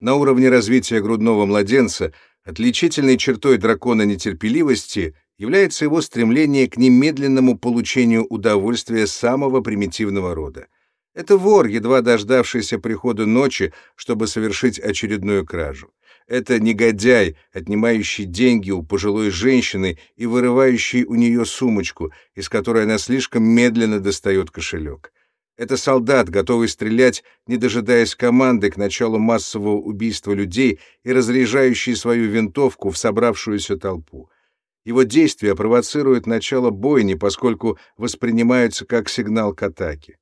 На уровне развития грудного младенца отличительной чертой дракона нетерпеливости является его стремление к немедленному получению удовольствия самого примитивного рода. Это вор, едва дождавшийся прихода ночи, чтобы совершить очередную кражу. Это негодяй, отнимающий деньги у пожилой женщины и вырывающий у нее сумочку, из которой она слишком медленно достает кошелек. Это солдат, готовый стрелять, не дожидаясь команды к началу массового убийства людей и разряжающий свою винтовку в собравшуюся толпу. Его действия провоцируют начало бойни, поскольку воспринимаются как сигнал к атаке.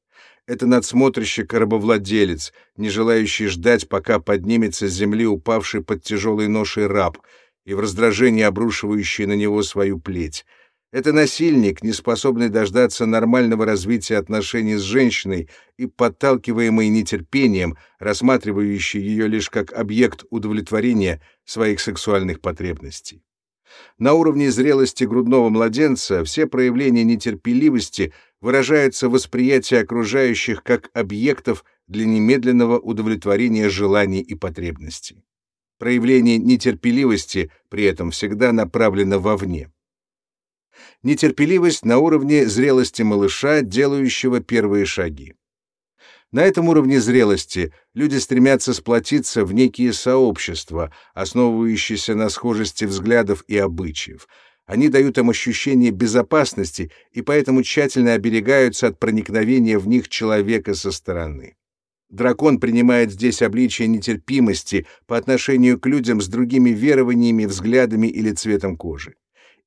Это надсмотрщик-рабовладелец, не желающий ждать, пока поднимется с земли упавший под тяжелой ношей раб и в раздражении обрушивающий на него свою плеть. Это насильник, не способный дождаться нормального развития отношений с женщиной и подталкиваемый нетерпением, рассматривающий ее лишь как объект удовлетворения своих сексуальных потребностей. На уровне зрелости грудного младенца все проявления нетерпеливости выражаются в восприятии окружающих как объектов для немедленного удовлетворения желаний и потребностей. Проявление нетерпеливости при этом всегда направлено вовне. Нетерпеливость на уровне зрелости малыша, делающего первые шаги. На этом уровне зрелости люди стремятся сплотиться в некие сообщества, основывающиеся на схожести взглядов и обычаев. Они дают им ощущение безопасности и поэтому тщательно оберегаются от проникновения в них человека со стороны. Дракон принимает здесь обличие нетерпимости по отношению к людям с другими верованиями, взглядами или цветом кожи.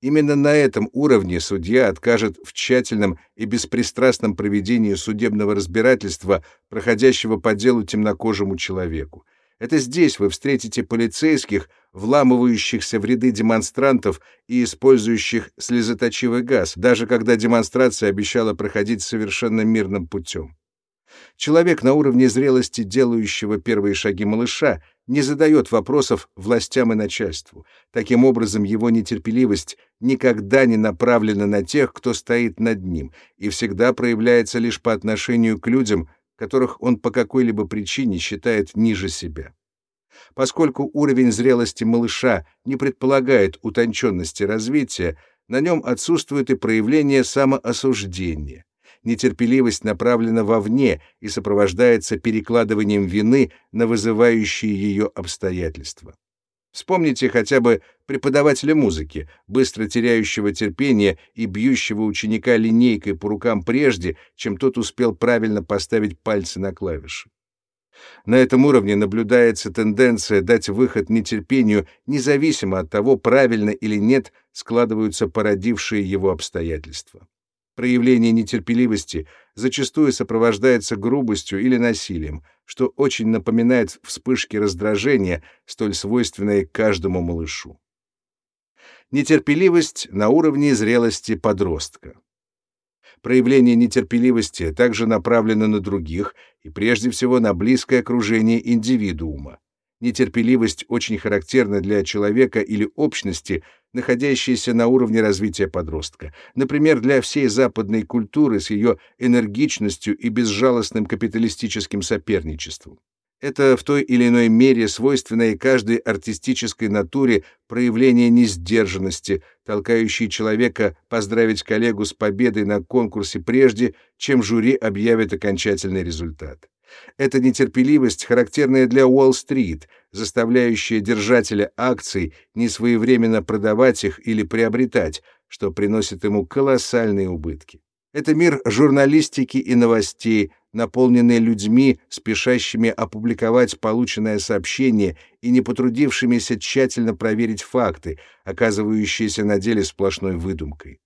Именно на этом уровне судья откажет в тщательном и беспристрастном проведении судебного разбирательства, проходящего по делу темнокожему человеку. Это здесь вы встретите полицейских, вламывающихся в ряды демонстрантов и использующих слезоточивый газ, даже когда демонстрация обещала проходить совершенно мирным путем. Человек на уровне зрелости, делающего первые шаги малыша, не задает вопросов властям и начальству. Таким образом, его нетерпеливость никогда не направлена на тех, кто стоит над ним, и всегда проявляется лишь по отношению к людям, которых он по какой-либо причине считает ниже себя. Поскольку уровень зрелости малыша не предполагает утонченности развития, на нем отсутствует и проявление самоосуждения нетерпеливость направлена вовне и сопровождается перекладыванием вины на вызывающие ее обстоятельства. Вспомните хотя бы преподавателя музыки, быстро теряющего терпение и бьющего ученика линейкой по рукам прежде, чем тот успел правильно поставить пальцы на клавиши. На этом уровне наблюдается тенденция дать выход нетерпению, независимо от того, правильно или нет складываются породившие его обстоятельства. Проявление нетерпеливости зачастую сопровождается грубостью или насилием, что очень напоминает вспышки раздражения, столь свойственные каждому малышу. Нетерпеливость на уровне зрелости подростка. Проявление нетерпеливости также направлено на других и прежде всего на близкое окружение индивидуума. Нетерпеливость очень характерна для человека или общности, находящейся на уровне развития подростка. Например, для всей западной культуры с ее энергичностью и безжалостным капиталистическим соперничеством. Это в той или иной мере свойственное каждой артистической натуре проявление несдержанности, толкающее человека поздравить коллегу с победой на конкурсе прежде, чем жюри объявит окончательный результат. Это нетерпеливость, характерная для Уолл-стрит, заставляющая держателя акций несвоевременно продавать их или приобретать, что приносит ему колоссальные убытки. Это мир журналистики и новостей, наполненный людьми, спешащими опубликовать полученное сообщение и не потрудившимися тщательно проверить факты, оказывающиеся на деле сплошной выдумкой.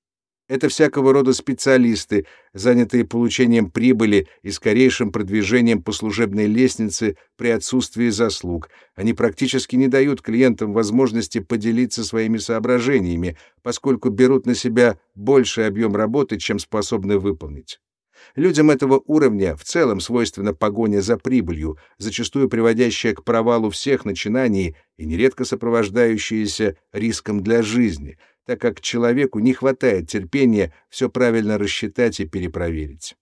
Это всякого рода специалисты, занятые получением прибыли и скорейшим продвижением по служебной лестнице при отсутствии заслуг. Они практически не дают клиентам возможности поделиться своими соображениями, поскольку берут на себя больший объем работы, чем способны выполнить. Людям этого уровня в целом свойственна погоня за прибылью, зачастую приводящая к провалу всех начинаний и нередко сопровождающаяся риском для жизни — так как человеку не хватает терпения все правильно рассчитать и перепроверить.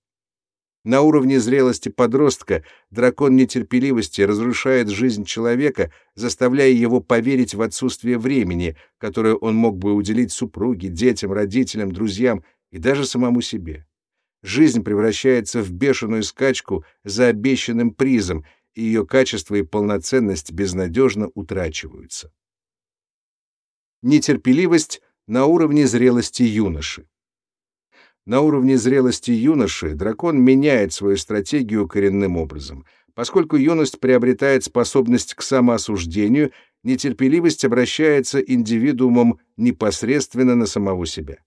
На уровне зрелости подростка дракон нетерпеливости разрушает жизнь человека, заставляя его поверить в отсутствие времени, которое он мог бы уделить супруге, детям, родителям, друзьям и даже самому себе. Жизнь превращается в бешеную скачку за обещанным призом, и ее качество и полноценность безнадежно утрачиваются. Нетерпеливость на уровне зрелости юноши. На уровне зрелости юноши дракон меняет свою стратегию коренным образом. Поскольку юность приобретает способность к самоосуждению, нетерпеливость обращается индивидуумом непосредственно на самого себя.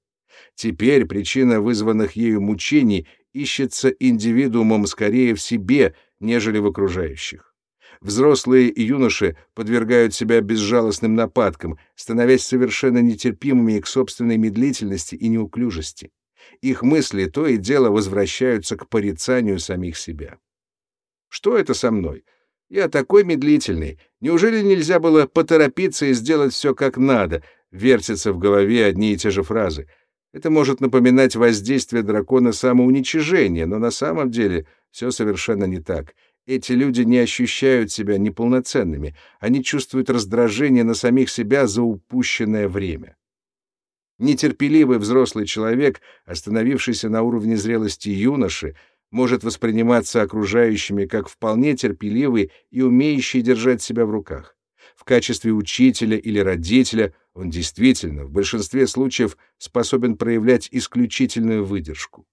Теперь причина вызванных ею мучений ищется индивидуумом скорее в себе, нежели в окружающих. Взрослые и юноши подвергают себя безжалостным нападкам, становясь совершенно нетерпимыми к собственной медлительности и неуклюжести. Их мысли то и дело возвращаются к порицанию самих себя. Что это со мной? Я такой медлительный. Неужели нельзя было поторопиться и сделать все как надо? Вертятся в голове одни и те же фразы. Это может напоминать воздействие дракона самоуничижения, но на самом деле все совершенно не так. Эти люди не ощущают себя неполноценными, они чувствуют раздражение на самих себя за упущенное время. Нетерпеливый взрослый человек, остановившийся на уровне зрелости юноши, может восприниматься окружающими как вполне терпеливый и умеющий держать себя в руках. В качестве учителя или родителя он действительно в большинстве случаев способен проявлять исключительную выдержку.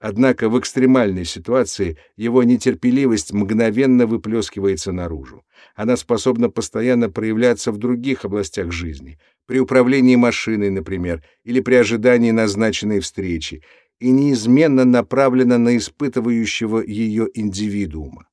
Однако в экстремальной ситуации его нетерпеливость мгновенно выплескивается наружу. Она способна постоянно проявляться в других областях жизни, при управлении машиной, например, или при ожидании назначенной встречи, и неизменно направлена на испытывающего ее индивидуума.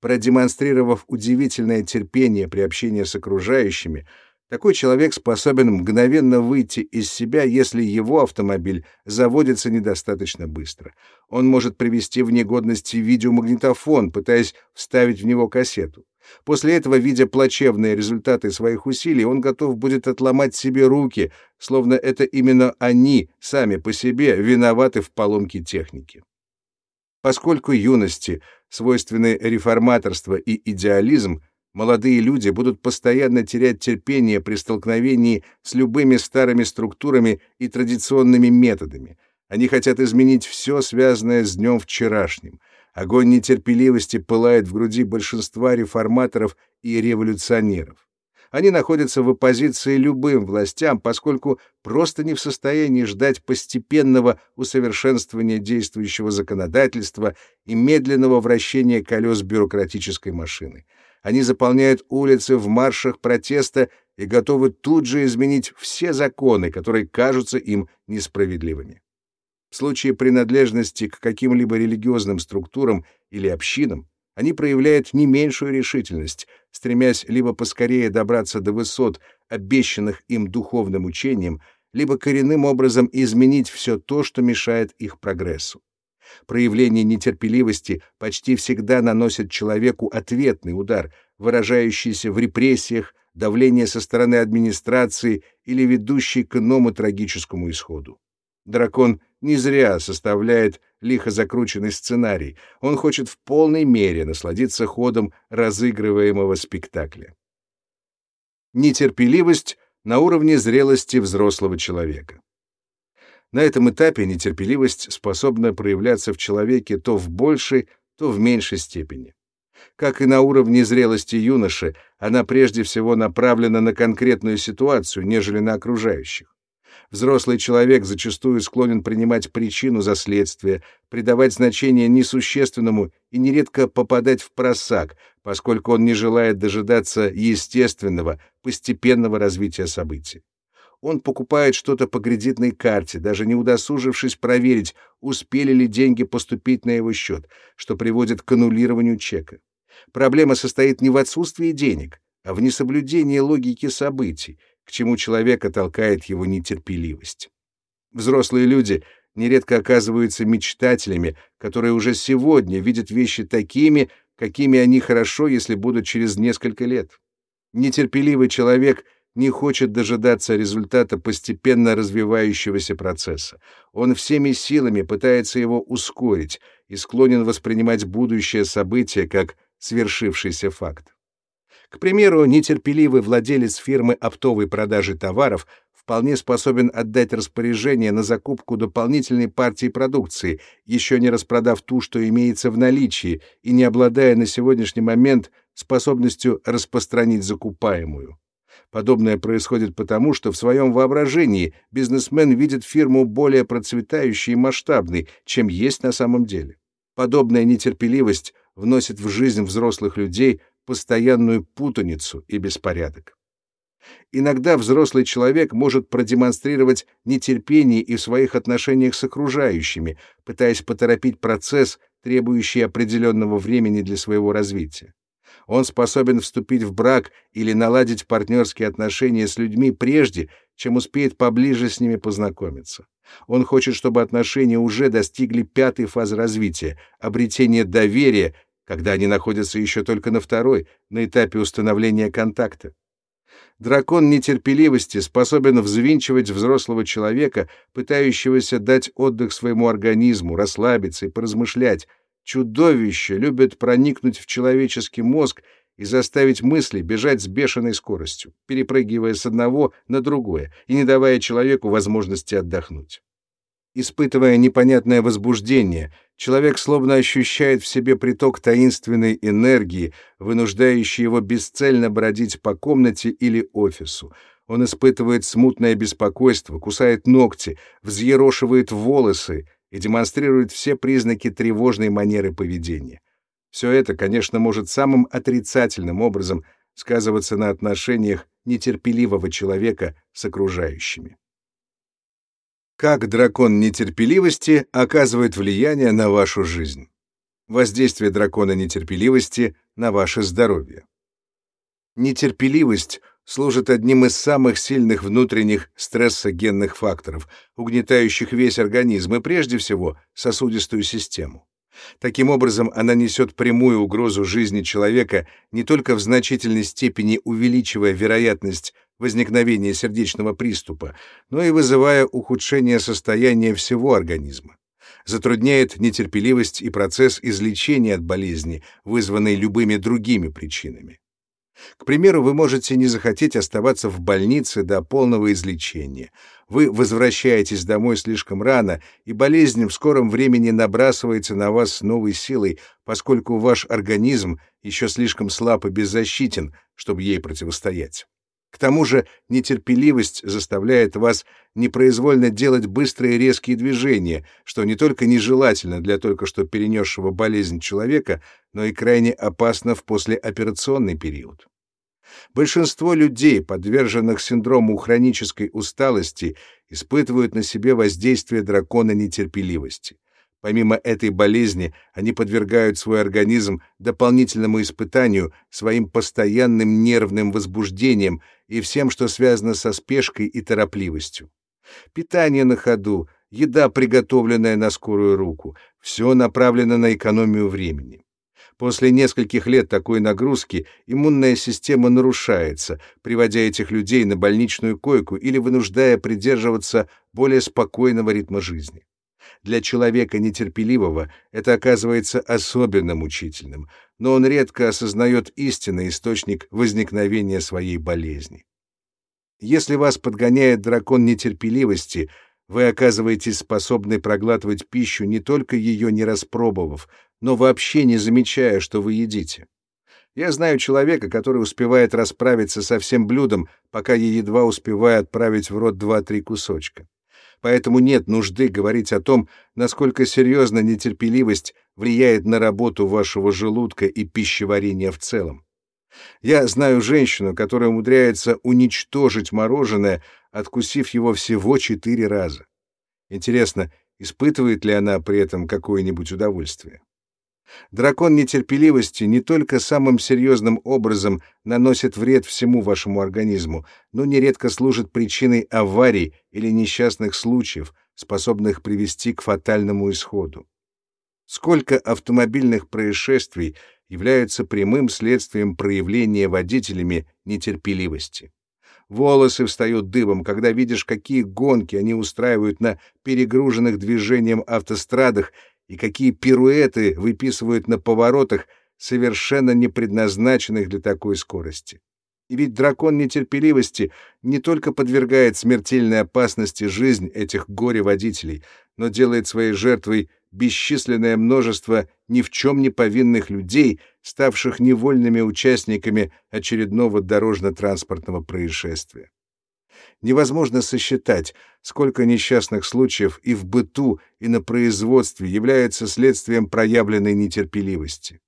Продемонстрировав удивительное терпение при общении с окружающими, такой человек способен мгновенно выйти из себя, если его автомобиль заводится недостаточно быстро. Он может привести в негодность видеомагнитофон, пытаясь вставить в него кассету. После этого, видя плачевные результаты своих усилий, он готов будет отломать себе руки, словно это именно они, сами по себе, виноваты в поломке техники. Поскольку юности свойственны реформаторство и идеализм, молодые люди будут постоянно терять терпение при столкновении с любыми старыми структурами и традиционными методами. Они хотят изменить все, связанное с днем вчерашним. Огонь нетерпеливости пылает в груди большинства реформаторов и революционеров. Они находятся в оппозиции любым властям, поскольку просто не в состоянии ждать постепенного усовершенствования действующего законодательства и медленного вращения колес бюрократической машины. Они заполняют улицы в маршах протеста и готовы тут же изменить все законы, которые кажутся им несправедливыми. В случае принадлежности к каким-либо религиозным структурам или общинам они проявляют не меньшую решительность, стремясь либо поскорее добраться до высот, обещанных им духовным учением, либо коренным образом изменить все то, что мешает их прогрессу. Проявление нетерпеливости почти всегда наносит человеку ответный удар, выражающийся в репрессиях, давлении со стороны администрации или ведущий к иному трагическому исходу. Дракон не зря составляет лихо закрученный сценарий. Он хочет в полной мере насладиться ходом разыгрываемого спектакля. Нетерпеливость на уровне зрелости взрослого человека. На этом этапе нетерпеливость способна проявляться в человеке то в большей, то в меньшей степени. Как и на уровне зрелости юноши, она прежде всего направлена на конкретную ситуацию, нежели на окружающих. Взрослый человек зачастую склонен принимать причину за следствие, придавать значение несущественному и нередко попадать в просак, поскольку он не желает дожидаться естественного, постепенного развития событий. Он покупает что-то по кредитной карте, даже не удосужившись проверить, успели ли деньги поступить на его счет, что приводит к аннулированию чека. Проблема состоит не в отсутствии денег, а в несоблюдении логики событий, к чему человека толкает его нетерпеливость. Взрослые люди нередко оказываются мечтателями, которые уже сегодня видят вещи такими, какими они хорошо, если будут через несколько лет. Нетерпеливый человек не хочет дожидаться результата постепенно развивающегося процесса. Он всеми силами пытается его ускорить и склонен воспринимать будущее событие как свершившийся факт. К примеру, нетерпеливый владелец фирмы оптовой продажи товаров вполне способен отдать распоряжение на закупку дополнительной партии продукции, еще не распродав ту, что имеется в наличии, и не обладая на сегодняшний момент способностью распространить закупаемую. Подобное происходит потому, что в своем воображении бизнесмен видит фирму более процветающей и масштабной, чем есть на самом деле. Подобная нетерпеливость вносит в жизнь взрослых людей постоянную путаницу и беспорядок. Иногда взрослый человек может продемонстрировать нетерпение и в своих отношениях с окружающими, пытаясь поторопить процесс, требующий определенного времени для своего развития. Он способен вступить в брак или наладить партнерские отношения с людьми прежде, чем успеет поближе с ними познакомиться. Он хочет, чтобы отношения уже достигли пятой фазы развития, обретения доверия, когда они находятся еще только на второй, на этапе установления контакта. Дракон нетерпеливости способен взвинчивать взрослого человека, пытающегося дать отдых своему организму, расслабиться и поразмышлять. Чудовище любит проникнуть в человеческий мозг и заставить мысли бежать с бешеной скоростью, перепрыгивая с одного на другое и не давая человеку возможности отдохнуть. Испытывая непонятное возбуждение, человек словно ощущает в себе приток таинственной энергии, вынуждающий его бесцельно бродить по комнате или офису. Он испытывает смутное беспокойство, кусает ногти, взъерошивает волосы и демонстрирует все признаки тревожной манеры поведения. Все это, конечно, может самым отрицательным образом сказываться на отношениях нетерпеливого человека с окружающими. Как дракон нетерпеливости оказывает влияние на вашу жизнь? Воздействие дракона нетерпеливости на ваше здоровье. Нетерпеливость служит одним из самых сильных внутренних стрессогенных факторов, угнетающих весь организм и прежде всего сосудистую систему. Таким образом, она несет прямую угрозу жизни человека не только в значительной степени увеличивая вероятность возникновения сердечного приступа, но и вызывая ухудшение состояния всего организма. Затрудняет нетерпеливость и процесс излечения от болезни, вызванной любыми другими причинами. К примеру, вы можете не захотеть оставаться в больнице до полного излечения. Вы возвращаетесь домой слишком рано, и болезнь в скором времени набрасывается на вас с новой силой, поскольку ваш организм еще слишком слаб и беззащитен, чтобы ей противостоять. К тому же нетерпеливость заставляет вас непроизвольно делать быстрые резкие движения, что не только нежелательно для только что перенесшего болезнь человека, но и крайне опасно в послеоперационный период. Большинство людей, подверженных синдрому хронической усталости, испытывают на себе воздействие дракона нетерпеливости. Помимо этой болезни, они подвергают свой организм дополнительному испытанию своим постоянным нервным возбуждением и всем, что связано со спешкой и торопливостью. Питание на ходу, еда, приготовленная на скорую руку, все направлено на экономию времени. После нескольких лет такой нагрузки иммунная система нарушается, приводя этих людей на больничную койку или вынуждая придерживаться более спокойного ритма жизни. Для человека нетерпеливого это оказывается особенно мучительным, но он редко осознает истинный источник возникновения своей болезни. Если вас подгоняет дракон нетерпеливости, вы оказываетесь способны проглатывать пищу не только ее не распробовав, но вообще не замечая, что вы едите. Я знаю человека, который успевает расправиться со всем блюдом, пока я едва успеваю отправить в рот два-три кусочка поэтому нет нужды говорить о том, насколько серьезно нетерпеливость влияет на работу вашего желудка и пищеварения в целом. Я знаю женщину, которая умудряется уничтожить мороженое, откусив его всего четыре раза. Интересно, испытывает ли она при этом какое-нибудь удовольствие? Дракон нетерпеливости не только самым серьезным образом наносит вред всему вашему организму, но нередко служит причиной аварий или несчастных случаев, способных привести к фатальному исходу. Сколько автомобильных происшествий являются прямым следствием проявления водителями нетерпеливости. Волосы встают дыбом, когда видишь, какие гонки они устраивают на перегруженных движением автострадах и какие пируэты выписывают на поворотах, совершенно не предназначенных для такой скорости. И ведь дракон нетерпеливости не только подвергает смертельной опасности жизнь этих горе-водителей, но делает своей жертвой бесчисленное множество ни в чем не повинных людей, ставших невольными участниками очередного дорожно-транспортного происшествия. Невозможно сосчитать, сколько несчастных случаев и в быту, и на производстве является следствием проявленной нетерпеливости.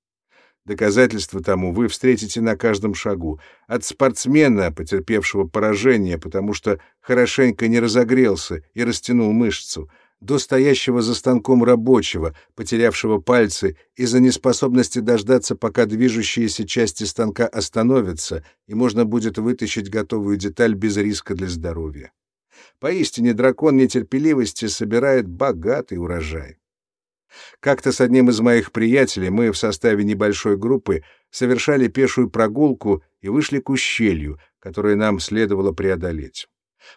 Доказательства тому вы встретите на каждом шагу. От спортсмена, потерпевшего поражение, потому что хорошенько не разогрелся и растянул мышцу, до стоящего за станком рабочего, потерявшего пальцы из-за неспособности дождаться, пока движущиеся части станка остановятся, и можно будет вытащить готовую деталь без риска для здоровья. Поистине дракон нетерпеливости собирает богатый урожай. Как-то с одним из моих приятелей мы в составе небольшой группы совершали пешую прогулку и вышли к ущелью, которое нам следовало преодолеть.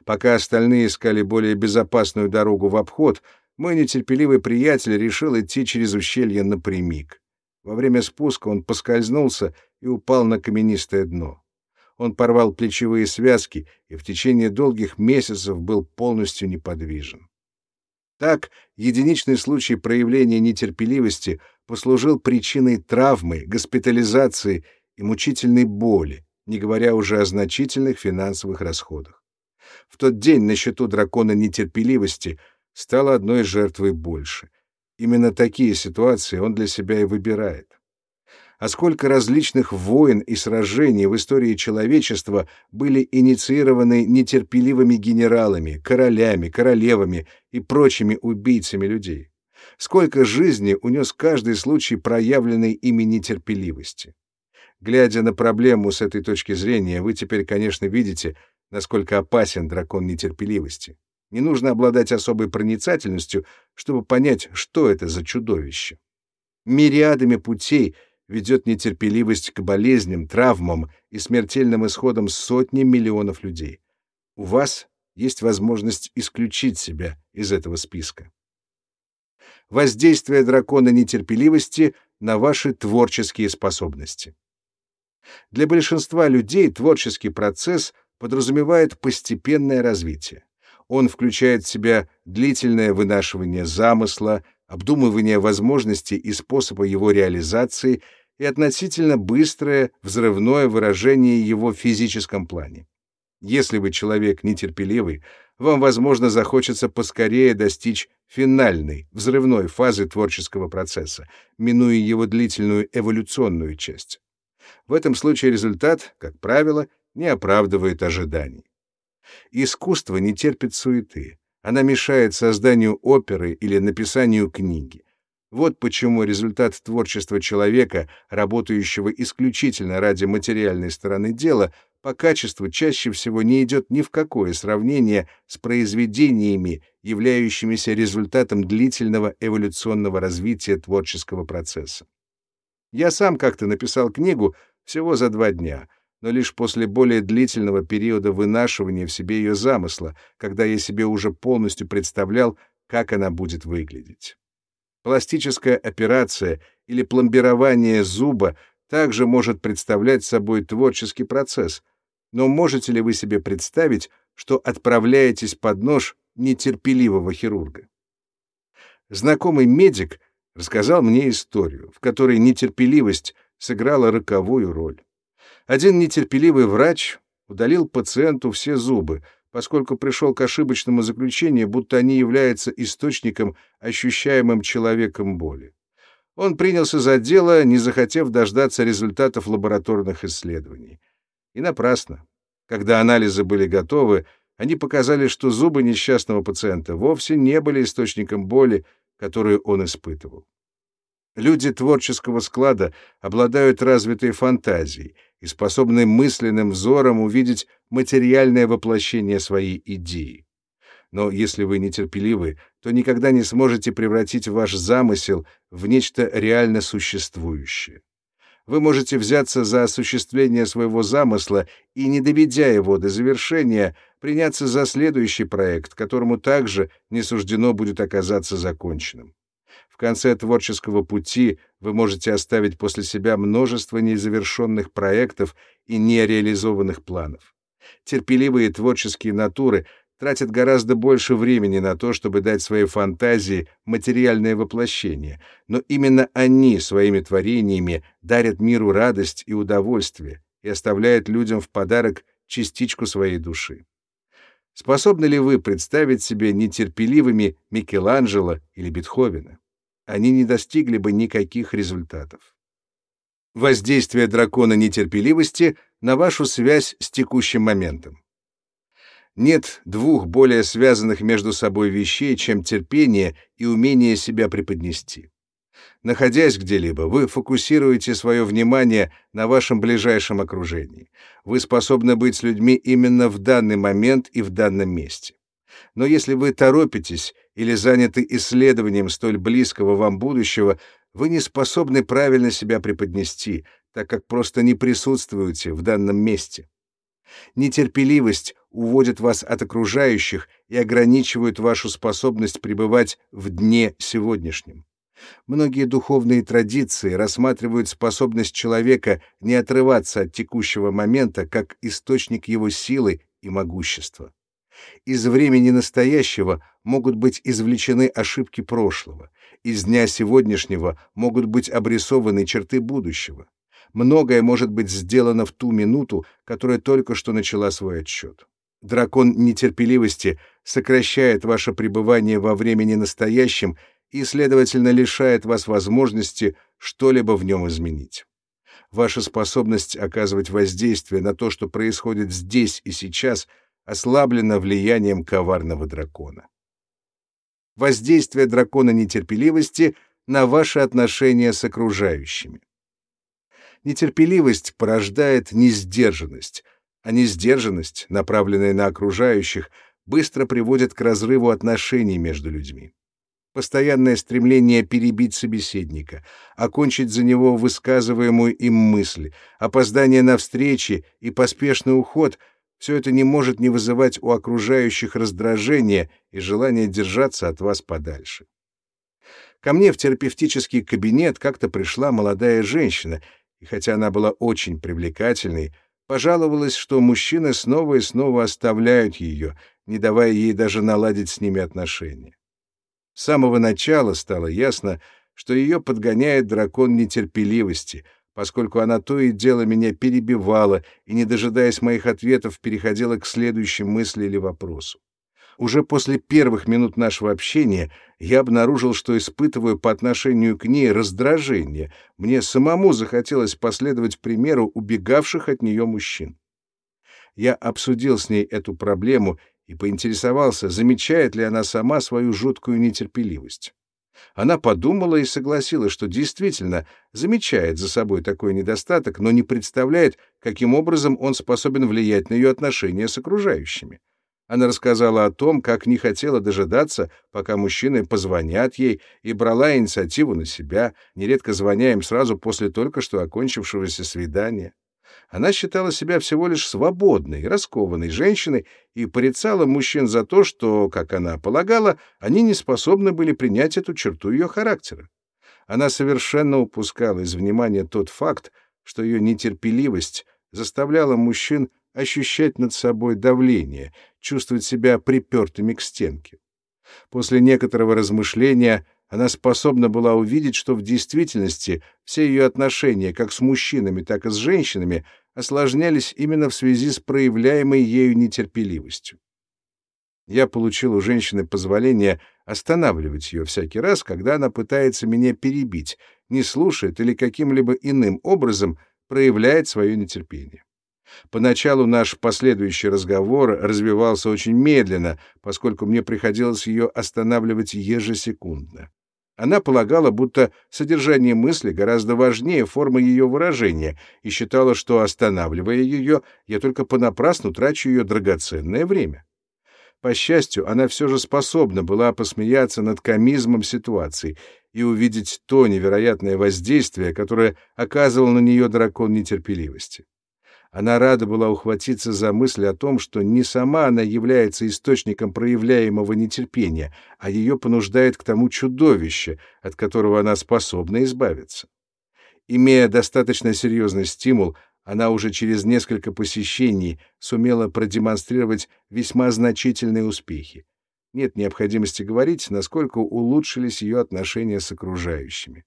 Пока остальные искали более безопасную дорогу в обход, мой нетерпеливый приятель решил идти через ущелье напрямик. Во время спуска он поскользнулся и упал на каменистое дно. Он порвал плечевые связки и в течение долгих месяцев был полностью неподвижен. Так, единичный случай проявления нетерпеливости послужил причиной травмы, госпитализации и мучительной боли, не говоря уже о значительных финансовых расходах. В тот день на счету дракона нетерпеливости стало одной жертвой больше. Именно такие ситуации он для себя и выбирает. А сколько различных войн и сражений в истории человечества были инициированы нетерпеливыми генералами, королями, королевами и прочими убийцами людей. Сколько жизни унес каждый случай проявленной ими нетерпеливости. Глядя на проблему с этой точки зрения, вы теперь, конечно, видите, насколько опасен дракон нетерпеливости. Не нужно обладать особой проницательностью, чтобы понять, что это за чудовище. Мириадами путей ведет нетерпеливость к болезням, травмам и смертельным исходам сотни миллионов людей. У вас есть возможность исключить себя из этого списка. Воздействие дракона нетерпеливости на ваши творческие способности. Для большинства людей творческий процесс подразумевает постепенное развитие. Он включает в себя длительное вынашивание замысла, обдумывание возможностей и способа его реализации и относительно быстрое взрывное выражение его в физическом плане. Если вы человек нетерпеливый, вам, возможно, захочется поскорее достичь финальной, взрывной фазы творческого процесса, минуя его длительную эволюционную часть. В этом случае результат, как правило, не оправдывает ожиданий. Искусство не терпит суеты. Она мешает созданию оперы или написанию книги. Вот почему результат творчества человека, работающего исключительно ради материальной стороны дела, по качеству чаще всего не идет ни в какое сравнение с произведениями, являющимися результатом длительного эволюционного развития творческого процесса. Я сам как-то написал книгу всего за два дня — но лишь после более длительного периода вынашивания в себе ее замысла, когда я себе уже полностью представлял, как она будет выглядеть. Пластическая операция или пломбирование зуба также может представлять собой творческий процесс, но можете ли вы себе представить, что отправляетесь под нож нетерпеливого хирурга? Знакомый медик рассказал мне историю, в которой нетерпеливость сыграла роковую роль. Один нетерпеливый врач удалил пациенту все зубы, поскольку пришел к ошибочному заключению, будто они являются источником ощущаемым человеком боли. Он принялся за дело, не захотев дождаться результатов лабораторных исследований. И напрасно. Когда анализы были готовы, они показали, что зубы несчастного пациента вовсе не были источником боли, которую он испытывал. Люди творческого склада обладают развитой фантазией и способны мысленным взором увидеть материальное воплощение своей идеи. Но если вы нетерпеливы, то никогда не сможете превратить ваш замысел в нечто реально существующее. Вы можете взяться за осуществление своего замысла и, не доведя его до завершения, приняться за следующий проект, которому также не суждено будет оказаться законченным. В конце творческого пути вы можете оставить после себя множество незавершенных проектов и нереализованных планов. Терпеливые творческие натуры тратят гораздо больше времени на то, чтобы дать своей фантазии материальное воплощение, но именно они своими творениями дарят миру радость и удовольствие и оставляют людям в подарок частичку своей души. Способны ли вы представить себе нетерпеливыми Микеланджело или Бетховена? Они не достигли бы никаких результатов. Воздействие дракона нетерпеливости на вашу связь с текущим моментом. Нет двух более связанных между собой вещей, чем терпение и умение себя преподнести. Находясь где-либо, вы фокусируете свое внимание на вашем ближайшем окружении. Вы способны быть с людьми именно в данный момент и в данном месте. Но если вы торопитесь или заняты исследованием столь близкого вам будущего, вы не способны правильно себя преподнести, так как просто не присутствуете в данном месте. Нетерпеливость уводит вас от окружающих и ограничивает вашу способность пребывать в дне сегодняшнем. Многие духовные традиции рассматривают способность человека не отрываться от текущего момента как источник его силы и могущества. Из времени настоящего могут быть извлечены ошибки прошлого, из дня сегодняшнего могут быть обрисованы черты будущего многое может быть сделано в ту минуту, которая только что начала свой отсчет. Дракон нетерпеливости сокращает ваше пребывание во времени настоящем и, следовательно, лишает вас возможности что-либо в нем изменить. Ваша способность оказывать воздействие на то, что происходит здесь и сейчас, ослаблена влиянием коварного дракона. Воздействие дракона нетерпеливости на ваши отношения с окружающими. Нетерпеливость порождает несдержанность, а несдержанность, направленная на окружающих, быстро приводит к разрыву отношений между людьми. Постоянное стремление перебить собеседника, окончить за него высказываемую им мысль, опоздание на встречи и поспешный уход — все это не может не вызывать у окружающих раздражения и желания держаться от вас подальше. Ко мне в терапевтический кабинет как-то пришла молодая женщина и хотя она была очень привлекательной, пожаловалась, что мужчины снова и снова оставляют ее, не давая ей даже наладить с ними отношения. С самого начала стало ясно, что ее подгоняет дракон нетерпеливости, поскольку она то и дело меня перебивала и, не дожидаясь моих ответов, переходила к следующей мысли или вопросу. Уже после первых минут нашего общения я обнаружил, что испытываю по отношению к ней раздражение. Мне самому захотелось последовать примеру убегавших от нее мужчин. Я обсудил с ней эту проблему и поинтересовался, замечает ли она сама свою жуткую нетерпеливость. Она подумала и согласилась, что действительно замечает за собой такой недостаток, но не представляет, каким образом он способен влиять на ее отношения с окружающими. Она рассказала о том, как не хотела дожидаться, пока мужчины позвонят ей, и брала инициативу на себя, нередко звоня им сразу после только что окончившегося свидания. Она считала себя всего лишь свободной, раскованной женщиной и порицала мужчин за то, что, как она полагала, они не способны были принять эту черту ее характера. Она совершенно упускала из внимания тот факт, что ее нетерпеливость заставляла мужчин ощущать над собой давление, чувствовать себя припертыми к стенке. После некоторого размышления она способна была увидеть, что в действительности все ее отношения как с мужчинами, так и с женщинами осложнялись именно в связи с проявляемой ею нетерпеливостью. Я получил у женщины позволение останавливать ее всякий раз, когда она пытается меня перебить, не слушает или каким-либо иным образом проявляет свое нетерпение. Поначалу наш последующий разговор развивался очень медленно, поскольку мне приходилось ее останавливать ежесекундно. Она полагала, будто содержание мысли гораздо важнее формы ее выражения и считала, что, останавливая ее, я только понапрасну трачу ее драгоценное время. По счастью, она все же способна была посмеяться над комизмом ситуации и увидеть то невероятное воздействие, которое оказывал на нее дракон нетерпеливости. Она рада была ухватиться за мысль о том, что не сама она является источником проявляемого нетерпения, а ее понуждает к тому чудовище, от которого она способна избавиться. Имея достаточно серьезный стимул, она уже через несколько посещений сумела продемонстрировать весьма значительные успехи. Нет необходимости говорить, насколько улучшились ее отношения с окружающими.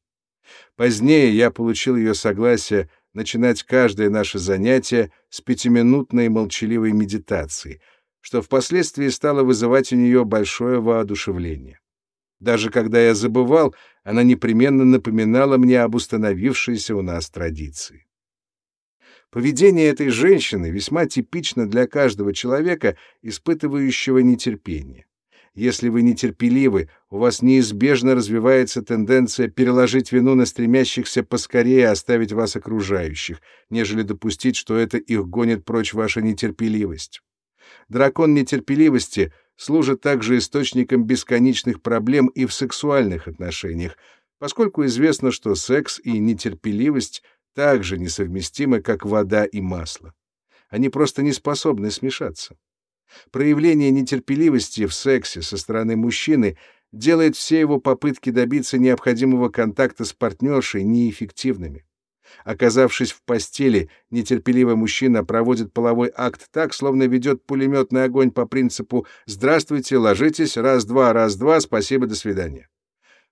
Позднее я получил ее согласие начинать каждое наше занятие с пятиминутной молчаливой медитации, что впоследствии стало вызывать у нее большое воодушевление. Даже когда я забывал, она непременно напоминала мне об установившейся у нас традиции. Поведение этой женщины весьма типично для каждого человека, испытывающего нетерпение. Если вы нетерпеливы, у вас неизбежно развивается тенденция переложить вину на стремящихся поскорее оставить вас окружающих, нежели допустить, что это их гонит прочь ваша нетерпеливость. Дракон нетерпеливости служит также источником бесконечных проблем и в сексуальных отношениях, поскольку известно, что секс и нетерпеливость также несовместимы, как вода и масло. Они просто не способны смешаться. Проявление нетерпеливости в сексе со стороны мужчины делает все его попытки добиться необходимого контакта с партнершей неэффективными. Оказавшись в постели, нетерпеливый мужчина проводит половой акт так, словно ведет пулеметный огонь по принципу «Здравствуйте, ложитесь, раз-два, раз-два, спасибо, до свидания».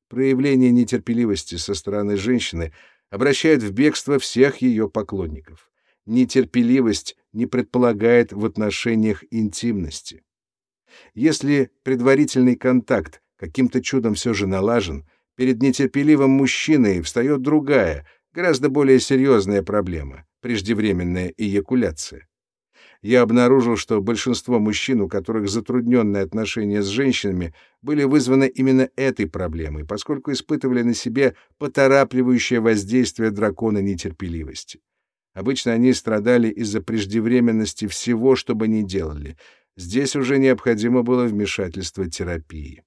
Проявление нетерпеливости со стороны женщины обращает в бегство всех ее поклонников нетерпеливость не предполагает в отношениях интимности. Если предварительный контакт каким-то чудом все же налажен, перед нетерпеливым мужчиной встает другая, гораздо более серьезная проблема — преждевременная эякуляция. Я обнаружил, что большинство мужчин, у которых затрудненные отношения с женщинами, были вызваны именно этой проблемой, поскольку испытывали на себе поторапливающее воздействие дракона нетерпеливости. Обычно они страдали из-за преждевременности всего, что бы ни делали. Здесь уже необходимо было вмешательство терапии.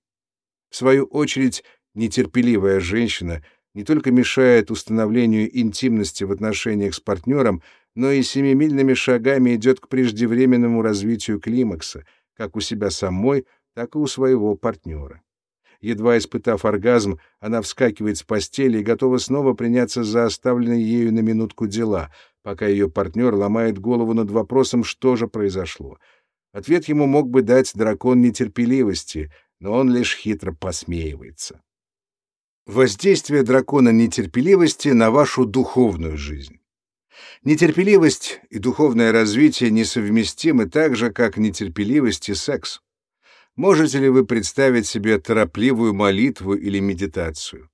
В свою очередь, нетерпеливая женщина не только мешает установлению интимности в отношениях с партнером, но и семимильными шагами идет к преждевременному развитию климакса, как у себя самой, так и у своего партнера. Едва испытав оргазм, она вскакивает с постели и готова снова приняться за оставленные ею на минутку дела — пока ее партнер ломает голову над вопросом, что же произошло. Ответ ему мог бы дать дракон нетерпеливости, но он лишь хитро посмеивается. Воздействие дракона нетерпеливости на вашу духовную жизнь. Нетерпеливость и духовное развитие несовместимы так же, как нетерпеливость и секс. Можете ли вы представить себе торопливую молитву или медитацию?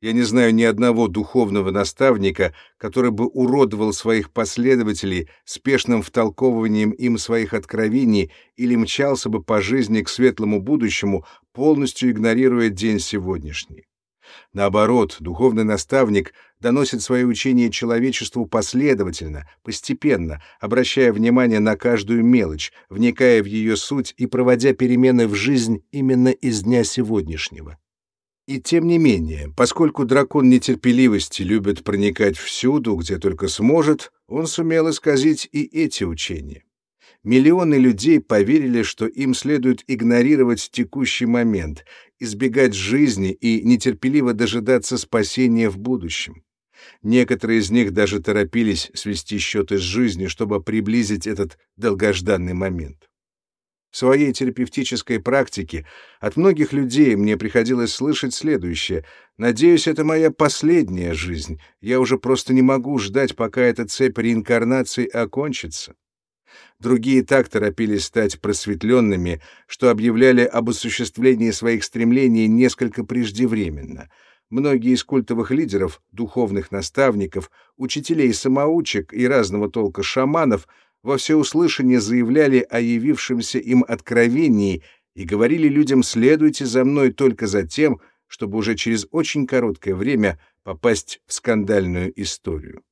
Я не знаю ни одного духовного наставника, который бы уродовал своих последователей спешным втолковыванием им своих откровений или мчался бы по жизни к светлому будущему, полностью игнорируя день сегодняшний. Наоборот, духовный наставник доносит свои учения человечеству последовательно, постепенно, обращая внимание на каждую мелочь, вникая в ее суть и проводя перемены в жизнь именно из дня сегодняшнего. И тем не менее, поскольку дракон нетерпеливости любит проникать всюду, где только сможет, он сумел исказить и эти учения. Миллионы людей поверили, что им следует игнорировать текущий момент, избегать жизни и нетерпеливо дожидаться спасения в будущем. Некоторые из них даже торопились свести счеты с жизнью, чтобы приблизить этот долгожданный момент. В своей терапевтической практике от многих людей мне приходилось слышать следующее. «Надеюсь, это моя последняя жизнь. Я уже просто не могу ждать, пока эта цепь реинкарнации окончится». Другие так торопились стать просветленными, что объявляли об осуществлении своих стремлений несколько преждевременно. Многие из культовых лидеров, духовных наставников, учителей-самоучек и разного толка шаманов — во всеуслышание заявляли о явившемся им откровении и говорили людям «следуйте за мной только за тем», чтобы уже через очень короткое время попасть в скандальную историю.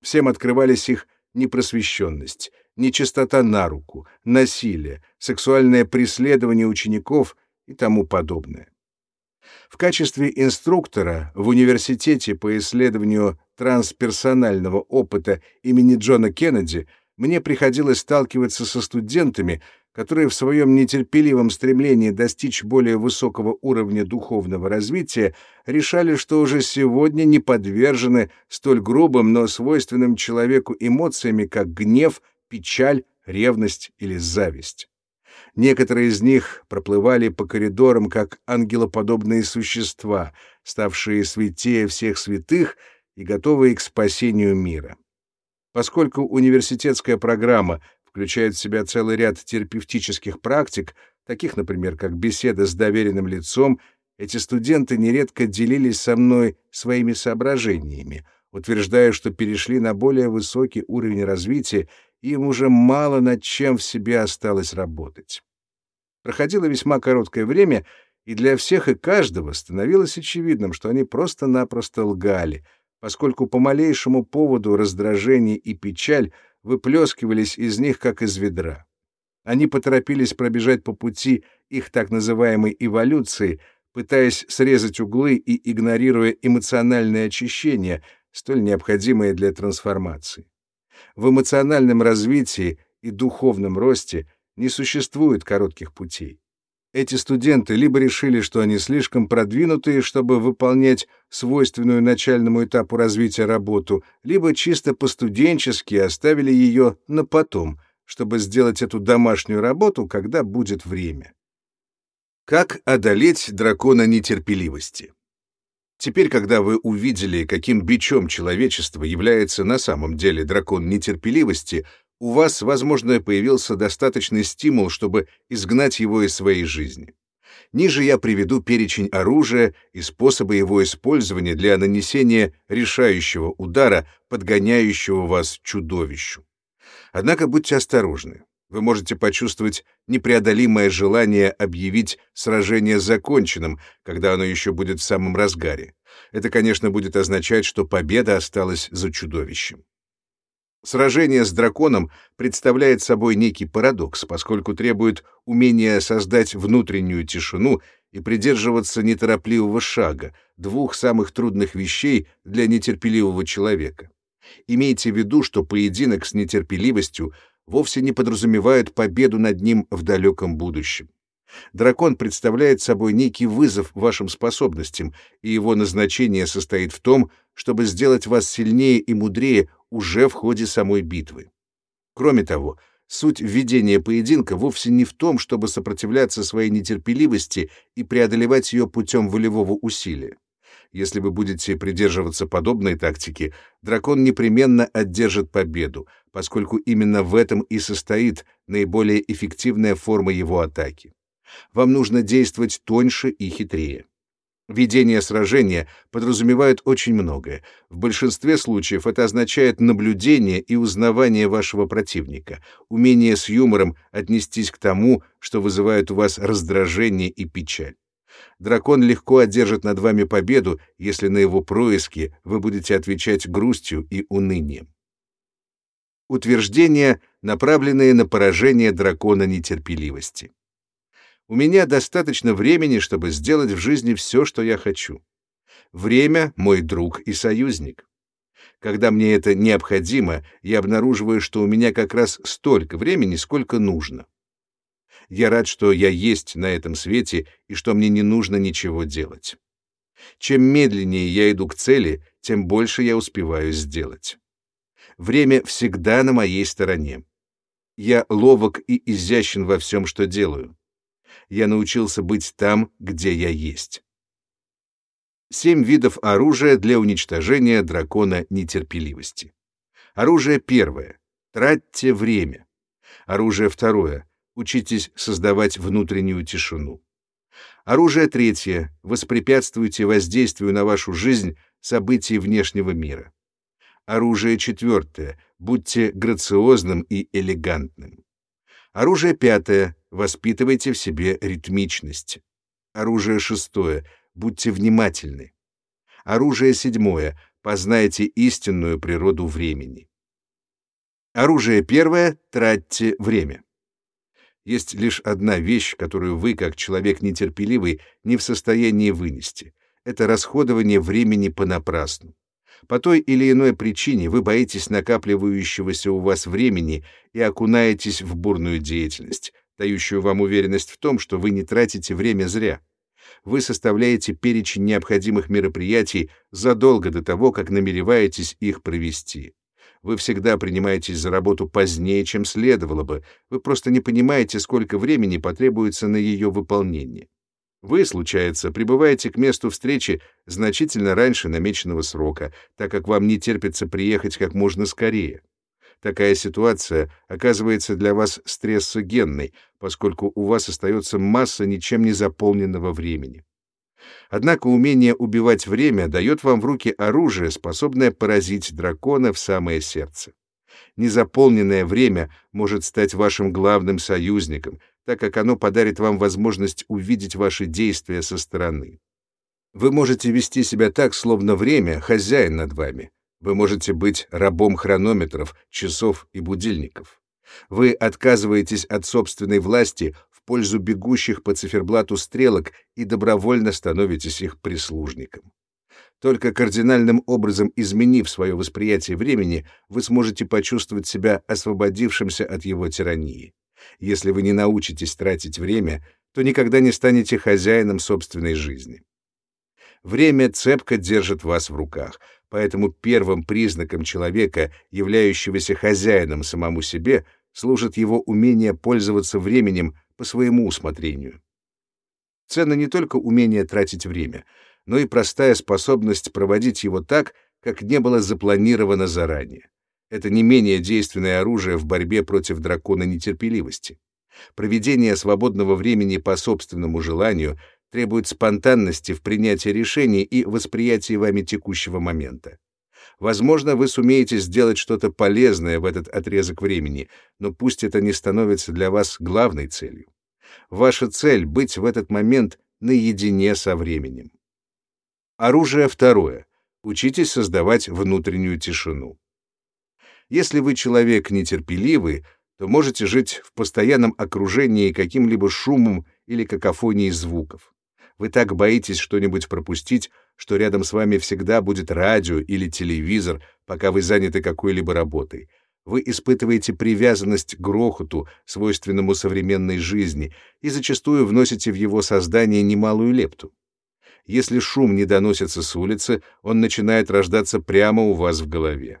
Всем открывались их непросвещенность, нечистота на руку, насилие, сексуальное преследование учеников и тому подобное. В качестве инструктора в университете по исследованию трансперсонального опыта имени Джона Кеннеди мне приходилось сталкиваться со студентами, которые в своем нетерпеливом стремлении достичь более высокого уровня духовного развития решали, что уже сегодня не подвержены столь грубым, но свойственным человеку эмоциями, как гнев, печаль, ревность или зависть. Некоторые из них проплывали по коридорам как ангелоподобные существа, ставшие святее всех святых и готовые к спасению мира. Поскольку университетская программа включает в себя целый ряд терапевтических практик, таких, например, как беседа с доверенным лицом, эти студенты нередко делились со мной своими соображениями, утверждая, что перешли на более высокий уровень развития, и им уже мало над чем в себе осталось работать. Проходило весьма короткое время, и для всех и каждого становилось очевидным, что они просто-напросто лгали, поскольку по малейшему поводу раздражение и печаль выплескивались из них, как из ведра. Они поторопились пробежать по пути их так называемой эволюции, пытаясь срезать углы и игнорируя эмоциональное очищение, столь необходимое для трансформации. В эмоциональном развитии и духовном росте не существует коротких путей. Эти студенты либо решили, что они слишком продвинутые, чтобы выполнять свойственную начальному этапу развития работу, либо чисто постуденчески оставили ее на потом, чтобы сделать эту домашнюю работу, когда будет время. Как одолеть дракона нетерпеливости? Теперь, когда вы увидели, каким бичом человечества является на самом деле дракон нетерпеливости, у вас, возможно, появился достаточный стимул, чтобы изгнать его из своей жизни. Ниже я приведу перечень оружия и способы его использования для нанесения решающего удара, подгоняющего вас чудовищу. Однако будьте осторожны. Вы можете почувствовать непреодолимое желание объявить сражение законченным, когда оно еще будет в самом разгаре. Это, конечно, будет означать, что победа осталась за чудовищем. Сражение с драконом представляет собой некий парадокс, поскольку требует умения создать внутреннюю тишину и придерживаться неторопливого шага, двух самых трудных вещей для нетерпеливого человека. Имейте в виду, что поединок с нетерпеливостью вовсе не подразумевает победу над ним в далеком будущем. Дракон представляет собой некий вызов вашим способностям, и его назначение состоит в том, чтобы сделать вас сильнее и мудрее уже в ходе самой битвы. Кроме того, суть введения поединка вовсе не в том, чтобы сопротивляться своей нетерпеливости и преодолевать ее путем волевого усилия. Если вы будете придерживаться подобной тактики, дракон непременно одержит победу, поскольку именно в этом и состоит наиболее эффективная форма его атаки. Вам нужно действовать тоньше и хитрее. Ведение сражения подразумевает очень многое. В большинстве случаев это означает наблюдение и узнавание вашего противника, умение с юмором отнестись к тому, что вызывает у вас раздражение и печаль. Дракон легко одержит над вами победу, если на его происки вы будете отвечать грустью и унынием. Утверждения, направленные на поражение дракона нетерпеливости. У меня достаточно времени, чтобы сделать в жизни все, что я хочу. Время — мой друг и союзник. Когда мне это необходимо, я обнаруживаю, что у меня как раз столько времени, сколько нужно. Я рад, что я есть на этом свете и что мне не нужно ничего делать. Чем медленнее я иду к цели, тем больше я успеваю сделать. Время всегда на моей стороне. Я ловок и изящен во всем, что делаю я научился быть там, где я есть. Семь видов оружия для уничтожения дракона нетерпеливости. Оружие первое. Тратьте время. Оружие второе. Учитесь создавать внутреннюю тишину. Оружие третье. Воспрепятствуйте воздействию на вашу жизнь событий внешнего мира. Оружие четвертое. Будьте грациозным и элегантным. Оружие пятое. Воспитывайте в себе ритмичность. Оружие шестое. Будьте внимательны. Оружие седьмое. Познайте истинную природу времени. Оружие первое. Тратьте время. Есть лишь одна вещь, которую вы, как человек нетерпеливый, не в состоянии вынести. Это расходование времени понапрасну. По той или иной причине вы боитесь накапливающегося у вас времени и окунаетесь в бурную деятельность, дающую вам уверенность в том, что вы не тратите время зря. Вы составляете перечень необходимых мероприятий задолго до того, как намереваетесь их провести. Вы всегда принимаетесь за работу позднее, чем следовало бы. Вы просто не понимаете, сколько времени потребуется на ее выполнение. Вы, случается, прибываете к месту встречи значительно раньше намеченного срока, так как вам не терпится приехать как можно скорее. Такая ситуация оказывается для вас стрессогенной, поскольку у вас остается масса ничем не заполненного времени. Однако умение убивать время дает вам в руки оружие, способное поразить дракона в самое сердце. Незаполненное время может стать вашим главным союзником, так как оно подарит вам возможность увидеть ваши действия со стороны. Вы можете вести себя так, словно время — хозяин над вами. Вы можете быть рабом хронометров, часов и будильников. Вы отказываетесь от собственной власти в пользу бегущих по циферблату стрелок и добровольно становитесь их прислужником. Только кардинальным образом изменив свое восприятие времени, вы сможете почувствовать себя освободившимся от его тирании. Если вы не научитесь тратить время, то никогда не станете хозяином собственной жизни. Время цепко держит вас в руках, поэтому первым признаком человека, являющегося хозяином самому себе, служит его умение пользоваться временем по своему усмотрению. Ценно не только умение тратить время, но и простая способность проводить его так, как не было запланировано заранее. Это не менее действенное оружие в борьбе против дракона нетерпеливости. Проведение свободного времени по собственному желанию требует спонтанности в принятии решений и восприятии вами текущего момента. Возможно, вы сумеете сделать что-то полезное в этот отрезок времени, но пусть это не становится для вас главной целью. Ваша цель — быть в этот момент наедине со временем. Оружие второе. Учитесь создавать внутреннюю тишину. Если вы человек нетерпеливый, то можете жить в постоянном окружении каким-либо шумом или какофонией звуков. Вы так боитесь что-нибудь пропустить, что рядом с вами всегда будет радио или телевизор, пока вы заняты какой-либо работой. Вы испытываете привязанность к грохоту, свойственному современной жизни, и зачастую вносите в его создание немалую лепту. Если шум не доносится с улицы, он начинает рождаться прямо у вас в голове.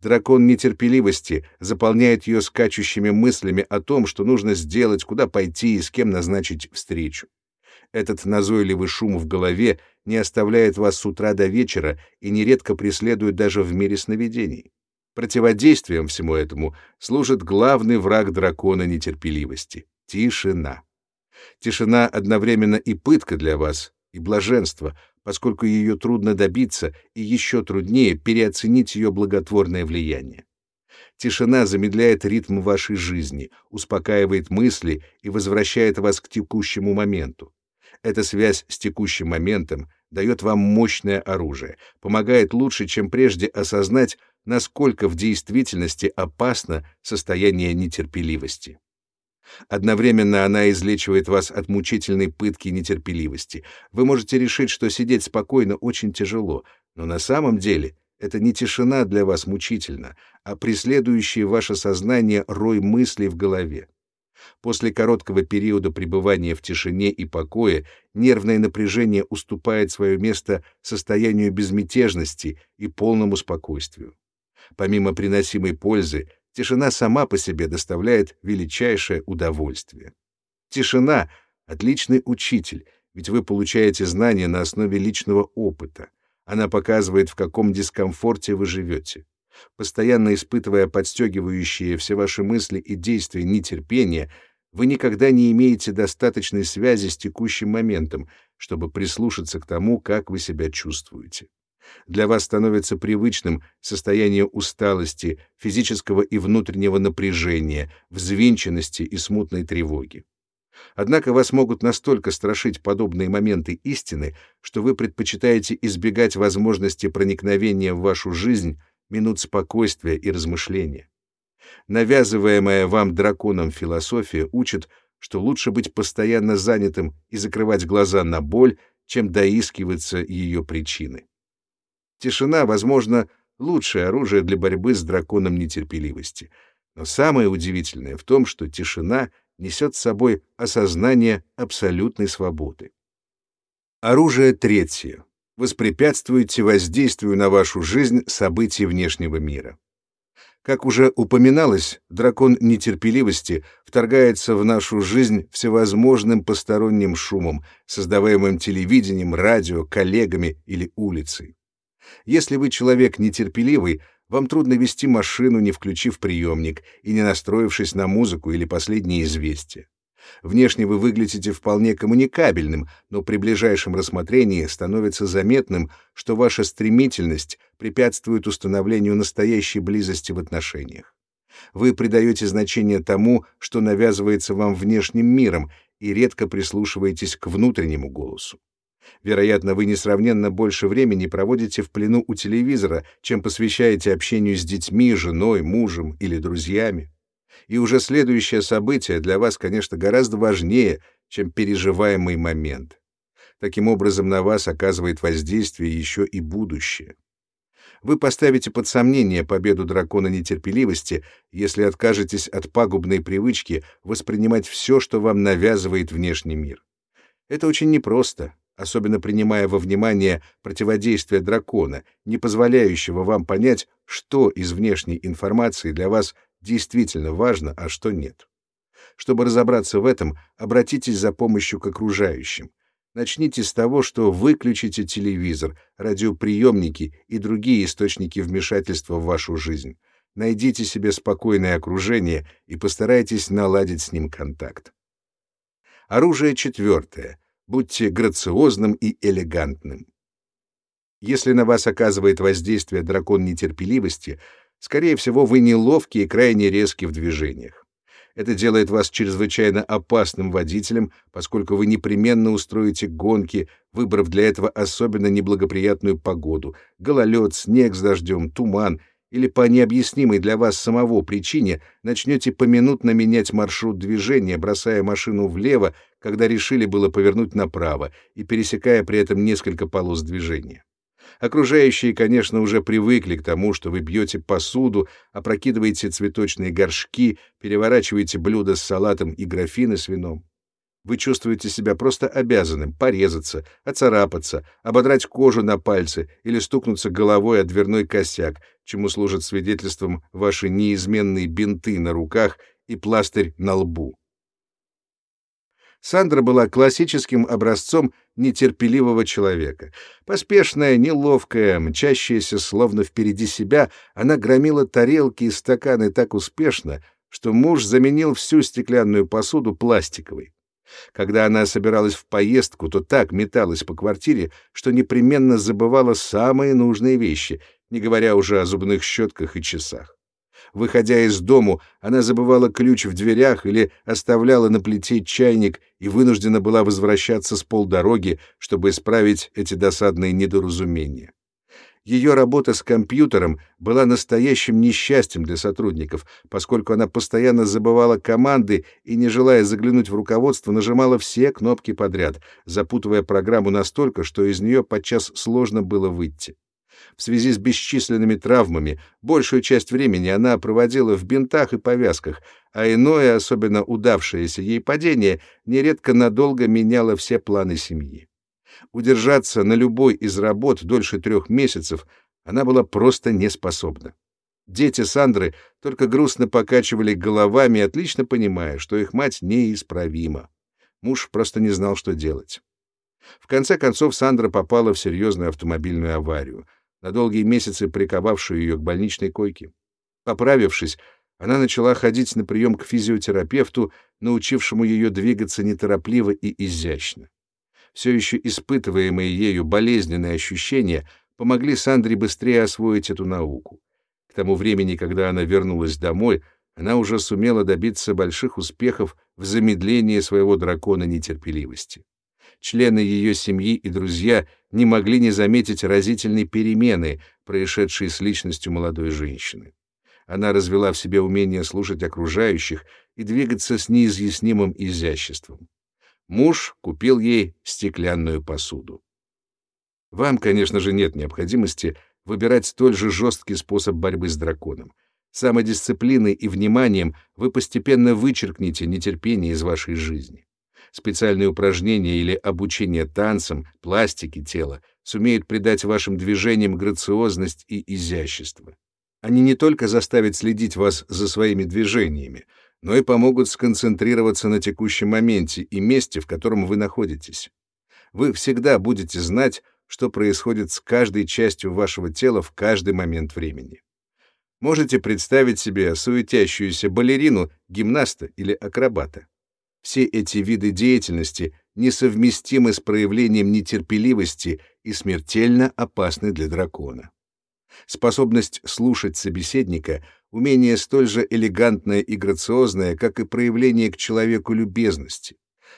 Дракон нетерпеливости заполняет ее скачущими мыслями о том, что нужно сделать, куда пойти и с кем назначить встречу. Этот назойливый шум в голове не оставляет вас с утра до вечера и нередко преследует даже в мире сновидений. Противодействием всему этому служит главный враг дракона нетерпеливости — тишина. Тишина одновременно и пытка для вас, и блаженство, поскольку ее трудно добиться и еще труднее переоценить ее благотворное влияние. Тишина замедляет ритм вашей жизни, успокаивает мысли и возвращает вас к текущему моменту. Эта связь с текущим моментом дает вам мощное оружие, помогает лучше, чем прежде осознать, насколько в действительности опасно состояние нетерпеливости. Одновременно она излечивает вас от мучительной пытки нетерпеливости. Вы можете решить, что сидеть спокойно очень тяжело, но на самом деле это не тишина для вас мучительна, а преследующий ваше сознание рой мыслей в голове. После короткого периода пребывания в тишине и покое нервное напряжение уступает свое место состоянию безмятежности и полному спокойствию. Помимо приносимой пользы, тишина сама по себе доставляет величайшее удовольствие. Тишина — отличный учитель, ведь вы получаете знания на основе личного опыта. Она показывает, в каком дискомфорте вы живете. Постоянно испытывая подстегивающие все ваши мысли и действия нетерпения, вы никогда не имеете достаточной связи с текущим моментом, чтобы прислушаться к тому, как вы себя чувствуете. Для вас становится привычным состояние усталости, физического и внутреннего напряжения, взвинченности и смутной тревоги. Однако вас могут настолько страшить подобные моменты истины, что вы предпочитаете избегать возможности проникновения в вашу жизнь минут спокойствия и размышления. Навязываемая вам драконом философия учит, что лучше быть постоянно занятым и закрывать глаза на боль, чем доискиваться ее причины. Тишина, возможно, лучшее оружие для борьбы с драконом нетерпеливости. Но самое удивительное в том, что тишина несет с собой осознание абсолютной свободы. Оружие третье. Воспрепятствуйте воздействию на вашу жизнь событий внешнего мира. Как уже упоминалось, дракон нетерпеливости вторгается в нашу жизнь всевозможным посторонним шумом, создаваемым телевидением, радио, коллегами или улицей. Если вы человек нетерпеливый, вам трудно вести машину, не включив приемник и не настроившись на музыку или последние известия. Внешне вы выглядите вполне коммуникабельным, но при ближайшем рассмотрении становится заметным, что ваша стремительность препятствует установлению настоящей близости в отношениях. Вы придаете значение тому, что навязывается вам внешним миром, и редко прислушиваетесь к внутреннему голосу. Вероятно, вы несравненно больше времени проводите в плену у телевизора, чем посвящаете общению с детьми, женой, мужем или друзьями и уже следующее событие для вас, конечно, гораздо важнее, чем переживаемый момент. Таким образом, на вас оказывает воздействие еще и будущее. Вы поставите под сомнение победу дракона нетерпеливости, если откажетесь от пагубной привычки воспринимать все, что вам навязывает внешний мир. Это очень непросто, особенно принимая во внимание противодействие дракона, не позволяющего вам понять, что из внешней информации для вас действительно важно, а что нет. Чтобы разобраться в этом, обратитесь за помощью к окружающим. Начните с того, что выключите телевизор, радиоприемники и другие источники вмешательства в вашу жизнь. Найдите себе спокойное окружение и постарайтесь наладить с ним контакт. Оружие четвертое. Будьте грациозным и элегантным. Если на вас оказывает воздействие дракон нетерпеливости, Скорее всего, вы неловки и крайне резки в движениях. Это делает вас чрезвычайно опасным водителем, поскольку вы непременно устроите гонки, выбрав для этого особенно неблагоприятную погоду — гололед, снег с дождем, туман — или по необъяснимой для вас самого причине начнете поминутно менять маршрут движения, бросая машину влево, когда решили было повернуть направо, и пересекая при этом несколько полос движения. Окружающие, конечно, уже привыкли к тому, что вы бьете посуду, опрокидываете цветочные горшки, переворачиваете блюда с салатом и графины с вином. Вы чувствуете себя просто обязанным порезаться, оцарапаться, ободрать кожу на пальце или стукнуться головой о дверной косяк, чему служат свидетельством ваши неизменные бинты на руках и пластырь на лбу. Сандра была классическим образцом нетерпеливого человека. Поспешная, неловкая, мчащаяся словно впереди себя, она громила тарелки и стаканы так успешно, что муж заменил всю стеклянную посуду пластиковой. Когда она собиралась в поездку, то так металась по квартире, что непременно забывала самые нужные вещи, не говоря уже о зубных щетках и часах. Выходя из дому, она забывала ключ в дверях или оставляла на плите чайник и вынуждена была возвращаться с полдороги, чтобы исправить эти досадные недоразумения. Ее работа с компьютером была настоящим несчастьем для сотрудников, поскольку она постоянно забывала команды и, не желая заглянуть в руководство, нажимала все кнопки подряд, запутывая программу настолько, что из нее подчас сложно было выйти. В связи с бесчисленными травмами большую часть времени она проводила в бинтах и повязках, а иное, особенно удавшееся ей падение, нередко надолго меняло все планы семьи. Удержаться на любой из работ дольше трех месяцев она была просто не способна. Дети Сандры только грустно покачивали головами, отлично понимая, что их мать неисправима. Муж просто не знал, что делать. В конце концов Сандра попала в серьезную автомобильную аварию — на долгие месяцы приковавшую ее к больничной койке. Поправившись, она начала ходить на прием к физиотерапевту, научившему ее двигаться неторопливо и изящно. Все еще испытываемые ею болезненные ощущения помогли Сандре быстрее освоить эту науку. К тому времени, когда она вернулась домой, она уже сумела добиться больших успехов в замедлении своего дракона нетерпеливости члены ее семьи и друзья не могли не заметить разительной перемены, происшедшей с личностью молодой женщины. Она развела в себе умение слушать окружающих и двигаться с неизъяснимым изяществом. Муж купил ей стеклянную посуду. Вам, конечно же, нет необходимости выбирать столь же жесткий способ борьбы с драконом. Самодисциплиной и вниманием вы постепенно вычеркнете нетерпение из вашей жизни. Специальные упражнения или обучение танцам, пластике тела сумеют придать вашим движениям грациозность и изящество. Они не только заставят следить вас за своими движениями, но и помогут сконцентрироваться на текущем моменте и месте, в котором вы находитесь. Вы всегда будете знать, что происходит с каждой частью вашего тела в каждый момент времени. Можете представить себе суетящуюся балерину, гимнаста или акробата. Все эти виды деятельности несовместимы с проявлением нетерпеливости и смертельно опасны для дракона. Способность слушать собеседника — умение столь же элегантное и грациозное, как и проявление к человеку любезности.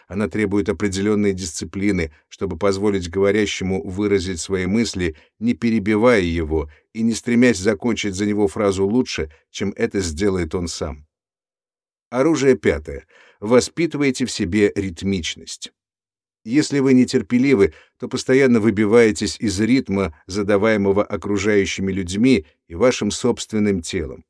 Она требует определенной дисциплины, чтобы позволить говорящему выразить свои мысли, не перебивая его и не стремясь закончить за него фразу лучше, чем это сделает он сам. Оружие пятое. Воспитывайте в себе ритмичность. Если вы нетерпеливы, то постоянно выбиваетесь из ритма, задаваемого окружающими людьми и вашим собственным телом.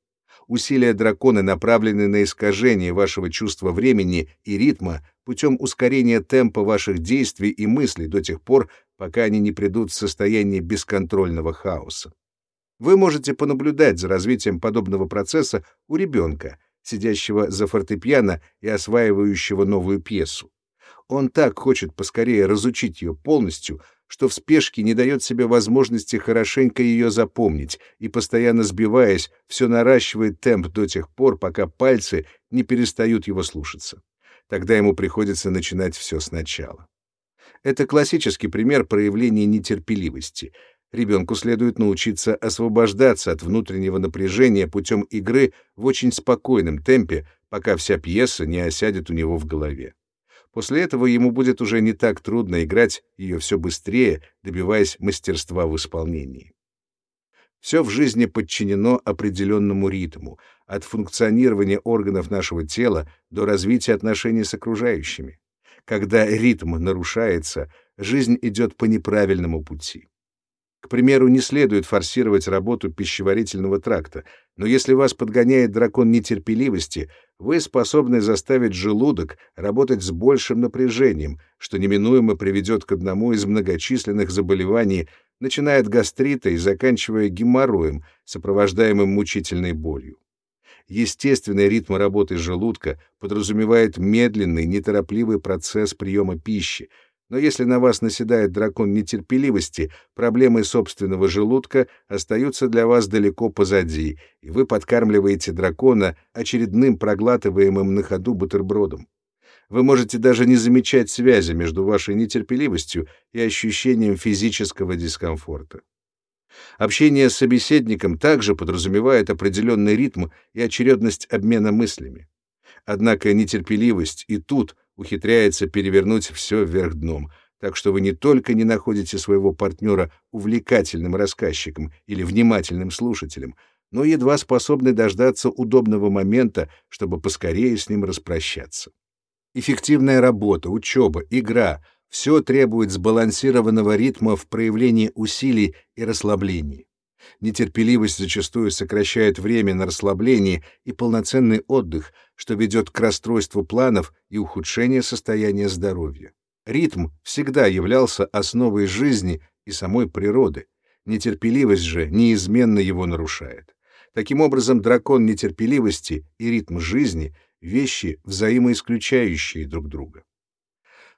Усилия дракона направлены на искажение вашего чувства времени и ритма путем ускорения темпа ваших действий и мыслей до тех пор, пока они не придут в состояние бесконтрольного хаоса. Вы можете понаблюдать за развитием подобного процесса у ребенка, сидящего за фортепиано и осваивающего новую пьесу. Он так хочет поскорее разучить ее полностью, что в спешке не дает себе возможности хорошенько ее запомнить и, постоянно сбиваясь, все наращивает темп до тех пор, пока пальцы не перестают его слушаться. Тогда ему приходится начинать все сначала. Это классический пример проявления нетерпеливости. Ребенку следует научиться освобождаться от внутреннего напряжения путем игры в очень спокойном темпе, пока вся пьеса не осядет у него в голове. После этого ему будет уже не так трудно играть ее все быстрее, добиваясь мастерства в исполнении. Все в жизни подчинено определенному ритму, от функционирования органов нашего тела до развития отношений с окружающими. Когда ритм нарушается, жизнь идет по неправильному пути. К примеру, не следует форсировать работу пищеварительного тракта, но если вас подгоняет дракон нетерпеливости, вы способны заставить желудок работать с большим напряжением, что неминуемо приведет к одному из многочисленных заболеваний, начиная от гастрита и заканчивая геморроем, сопровождаемым мучительной болью. Естественный ритм работы желудка подразумевает медленный, неторопливый процесс приема пищи, но если на вас наседает дракон нетерпеливости, проблемы собственного желудка остаются для вас далеко позади, и вы подкармливаете дракона очередным проглатываемым на ходу бутербродом. Вы можете даже не замечать связи между вашей нетерпеливостью и ощущением физического дискомфорта. Общение с собеседником также подразумевает определенный ритм и очередность обмена мыслями. Однако нетерпеливость и тут ухитряется перевернуть все вверх дном, так что вы не только не находите своего партнера увлекательным рассказчиком или внимательным слушателем, но едва способны дождаться удобного момента, чтобы поскорее с ним распрощаться. Эффективная работа, учеба, игра — все требует сбалансированного ритма в проявлении усилий и расслаблении. Нетерпеливость зачастую сокращает время на расслабление и полноценный отдых, что ведет к расстройству планов и ухудшению состояния здоровья. Ритм всегда являлся основой жизни и самой природы. Нетерпеливость же неизменно его нарушает. Таким образом, дракон нетерпеливости и ритм жизни — вещи, взаимоисключающие друг друга.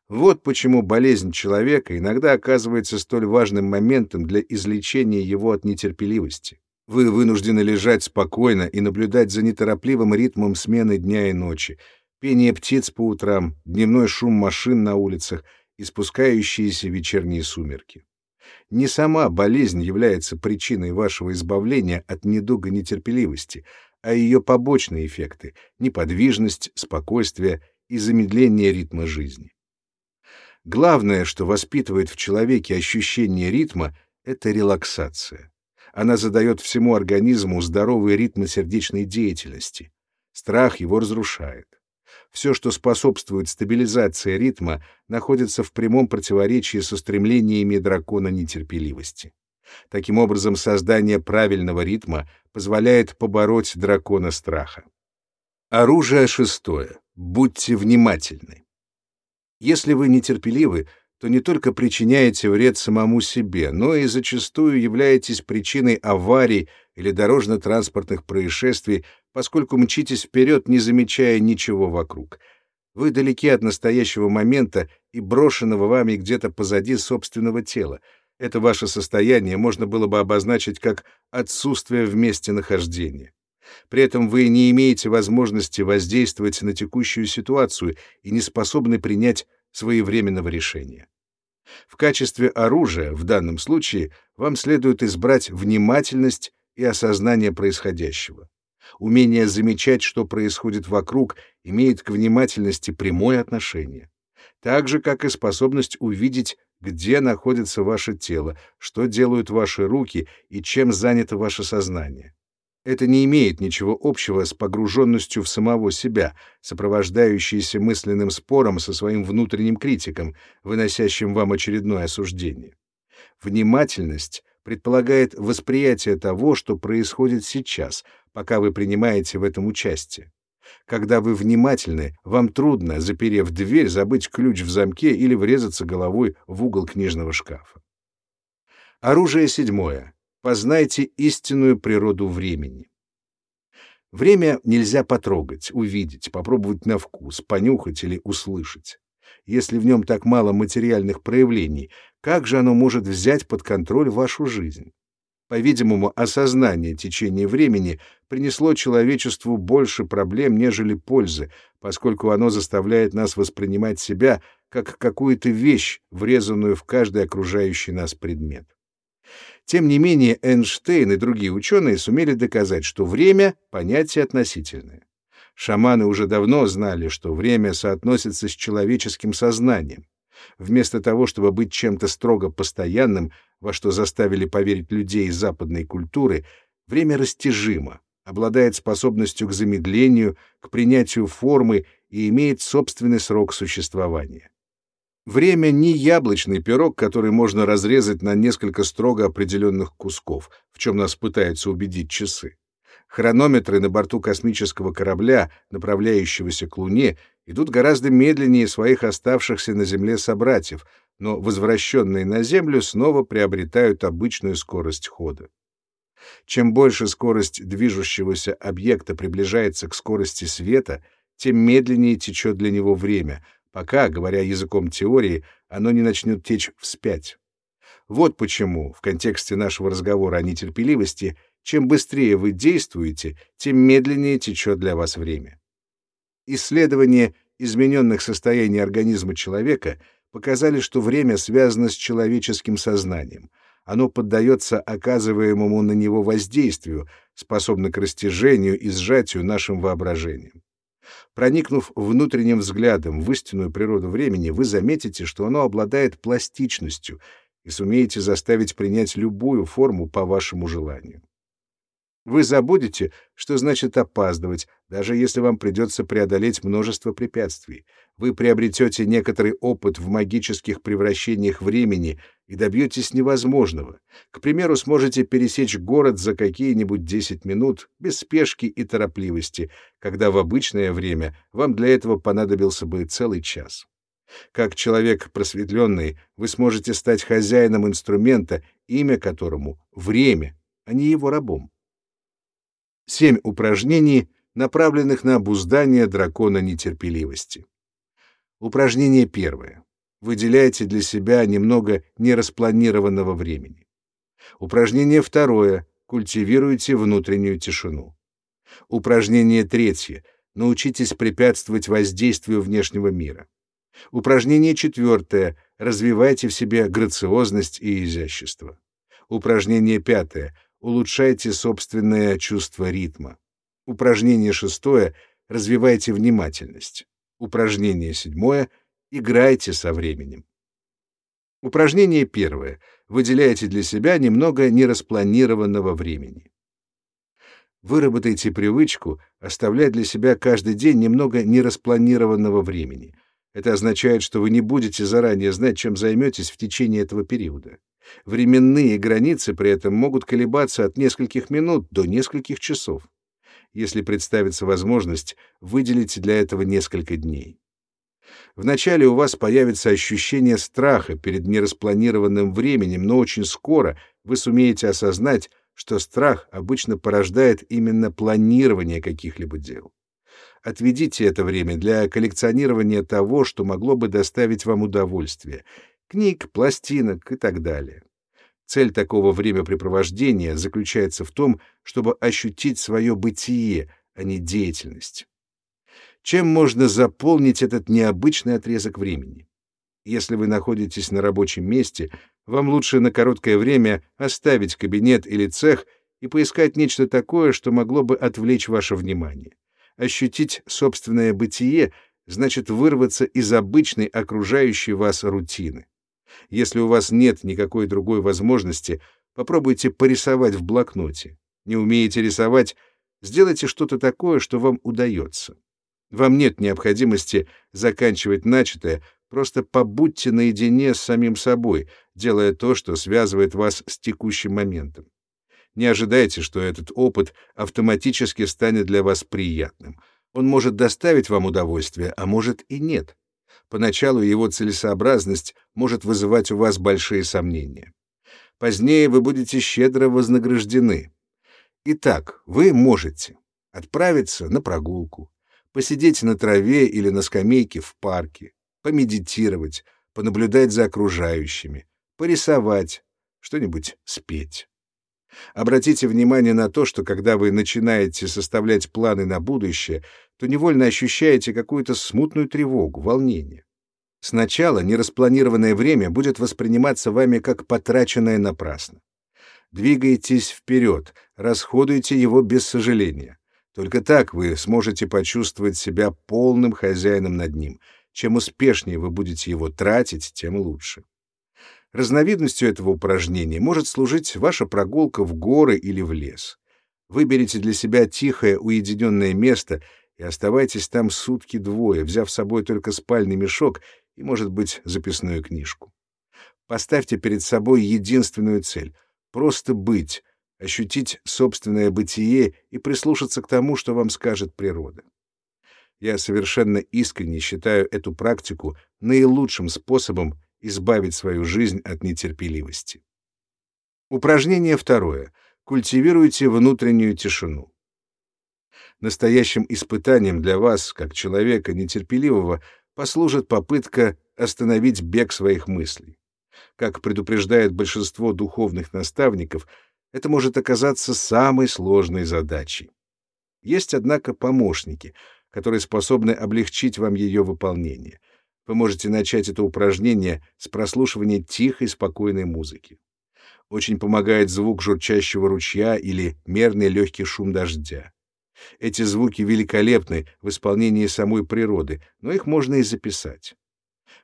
Вот почему болезнь человека иногда оказывается столь важным моментом для излечения его от нетерпеливости. Вы вынуждены лежать спокойно и наблюдать за неторопливым ритмом смены дня и ночи, пение птиц по утрам, дневной шум машин на улицах и спускающиеся вечерние сумерки. Не сама болезнь является причиной вашего избавления от недуга нетерпеливости, а ее побочные эффекты — неподвижность, спокойствие и замедление ритма жизни. Главное, что воспитывает в человеке ощущение ритма, это релаксация. Она задает всему организму здоровый ритм сердечной деятельности. Страх его разрушает. Все, что способствует стабилизации ритма, находится в прямом противоречии со стремлениями дракона нетерпеливости. Таким образом, создание правильного ритма позволяет побороть дракона страха. Оружие шестое. Будьте внимательны. Если вы нетерпеливы, то не только причиняете вред самому себе, но и зачастую являетесь причиной аварий или дорожно-транспортных происшествий, поскольку мчитесь вперед, не замечая ничего вокруг. Вы далеки от настоящего момента и брошенного вами где-то позади собственного тела. Это ваше состояние можно было бы обозначить как отсутствие в месте нахождения. При этом вы не имеете возможности воздействовать на текущую ситуацию и не способны принять своевременного решения. В качестве оружия в данном случае вам следует избрать внимательность и осознание происходящего. Умение замечать, что происходит вокруг, имеет к внимательности прямое отношение. Так же, как и способность увидеть, где находится ваше тело, что делают ваши руки и чем занято ваше сознание. Это не имеет ничего общего с погруженностью в самого себя, сопровождающейся мысленным спором со своим внутренним критиком, выносящим вам очередное осуждение. Внимательность предполагает восприятие того, что происходит сейчас, пока вы принимаете в этом участие. Когда вы внимательны, вам трудно, заперев дверь, забыть ключ в замке или врезаться головой в угол книжного шкафа. Оружие седьмое. Познайте истинную природу времени. Время нельзя потрогать, увидеть, попробовать на вкус, понюхать или услышать. Если в нем так мало материальных проявлений, как же оно может взять под контроль вашу жизнь? По-видимому, осознание течения времени принесло человечеству больше проблем, нежели пользы, поскольку оно заставляет нас воспринимать себя как какую-то вещь, врезанную в каждый окружающий нас предмет. Тем не менее, Эйнштейн и другие ученые сумели доказать, что время — понятие относительное. Шаманы уже давно знали, что время соотносится с человеческим сознанием. Вместо того, чтобы быть чем-то строго постоянным, во что заставили поверить людей из западной культуры, время растяжимо, обладает способностью к замедлению, к принятию формы и имеет собственный срок существования. Время не яблочный пирог, который можно разрезать на несколько строго определенных кусков, в чем нас пытаются убедить часы. Хронометры на борту космического корабля, направляющегося к Луне, идут гораздо медленнее своих оставшихся на Земле собратьев, но возвращенные на Землю снова приобретают обычную скорость хода. Чем больше скорость движущегося объекта приближается к скорости света, тем медленнее течет для него время, пока, говоря языком теории, оно не начнет течь вспять. Вот почему, в контексте нашего разговора о нетерпеливости, чем быстрее вы действуете, тем медленнее течет для вас время. Исследования измененных состояний организма человека показали, что время связано с человеческим сознанием. Оно поддается оказываемому на него воздействию, способно к растяжению и сжатию нашим воображением. Проникнув внутренним взглядом в истинную природу времени, вы заметите, что оно обладает пластичностью и сумеете заставить принять любую форму по вашему желанию. Вы забудете, что значит опаздывать, даже если вам придется преодолеть множество препятствий. Вы приобретете некоторый опыт в магических превращениях времени и добьетесь невозможного. К примеру, сможете пересечь город за какие-нибудь 10 минут без спешки и торопливости, когда в обычное время вам для этого понадобился бы целый час. Как человек просветленный, вы сможете стать хозяином инструмента, имя которому — время, а не его рабом. Семь упражнений, направленных на обуздание дракона нетерпеливости. Упражнение первое. Выделяйте для себя немного нераспланированного времени. Упражнение второе. Культивируйте внутреннюю тишину. Упражнение третье. Научитесь препятствовать воздействию внешнего мира. Упражнение четвертое. Развивайте в себе грациозность и изящество. Упражнение пятое улучшайте собственное чувство ритма. Упражнение шестое — развивайте внимательность. Упражнение седьмое — играйте со временем. Упражнение первое. Выделяйте для себя немного нераспланированного времени. Выработайте привычку оставлять для себя каждый день немного нераспланированного времени. Это означает, что вы не будете заранее знать, чем займетесь в течение этого периода. Временные границы при этом могут колебаться от нескольких минут до нескольких часов. Если представится возможность, выделите для этого несколько дней. Вначале у вас появится ощущение страха перед нераспланированным временем, но очень скоро вы сумеете осознать, что страх обычно порождает именно планирование каких-либо дел. Отведите это время для коллекционирования того, что могло бы доставить вам удовольствие — книг, пластинок и так далее. Цель такого времяпрепровождения заключается в том, чтобы ощутить свое бытие, а не деятельность. Чем можно заполнить этот необычный отрезок времени? Если вы находитесь на рабочем месте, вам лучше на короткое время оставить кабинет или цех и поискать нечто такое, что могло бы отвлечь ваше внимание. Ощутить собственное бытие значит вырваться из обычной окружающей вас рутины. Если у вас нет никакой другой возможности, попробуйте порисовать в блокноте. Не умеете рисовать, сделайте что-то такое, что вам удается. Вам нет необходимости заканчивать начатое, просто побудьте наедине с самим собой, делая то, что связывает вас с текущим моментом. Не ожидайте, что этот опыт автоматически станет для вас приятным. Он может доставить вам удовольствие, а может и нет. Поначалу его целесообразность может вызывать у вас большие сомнения. Позднее вы будете щедро вознаграждены. Итак, вы можете отправиться на прогулку, посидеть на траве или на скамейке в парке, помедитировать, понаблюдать за окружающими, порисовать, что-нибудь спеть. Обратите внимание на то, что когда вы начинаете составлять планы на будущее, то невольно ощущаете какую-то смутную тревогу, волнение. Сначала нераспланированное время будет восприниматься вами как потраченное напрасно. Двигайтесь вперед, расходуйте его без сожаления. Только так вы сможете почувствовать себя полным хозяином над ним. Чем успешнее вы будете его тратить, тем лучше. Разновидностью этого упражнения может служить ваша прогулка в горы или в лес. Выберите для себя тихое, уединенное место и оставайтесь там сутки-двое, взяв с собой только спальный мешок и, может быть, записную книжку. Поставьте перед собой единственную цель — просто быть, ощутить собственное бытие и прислушаться к тому, что вам скажет природа. Я совершенно искренне считаю эту практику наилучшим способом избавить свою жизнь от нетерпеливости. Упражнение второе. Культивируйте внутреннюю тишину. Настоящим испытанием для вас, как человека нетерпеливого, послужит попытка остановить бег своих мыслей. Как предупреждает большинство духовных наставников, это может оказаться самой сложной задачей. Есть, однако, помощники, которые способны облегчить вам ее выполнение — вы можете начать это упражнение с прослушивания тихой, спокойной музыки. Очень помогает звук журчащего ручья или мерный легкий шум дождя. Эти звуки великолепны в исполнении самой природы, но их можно и записать.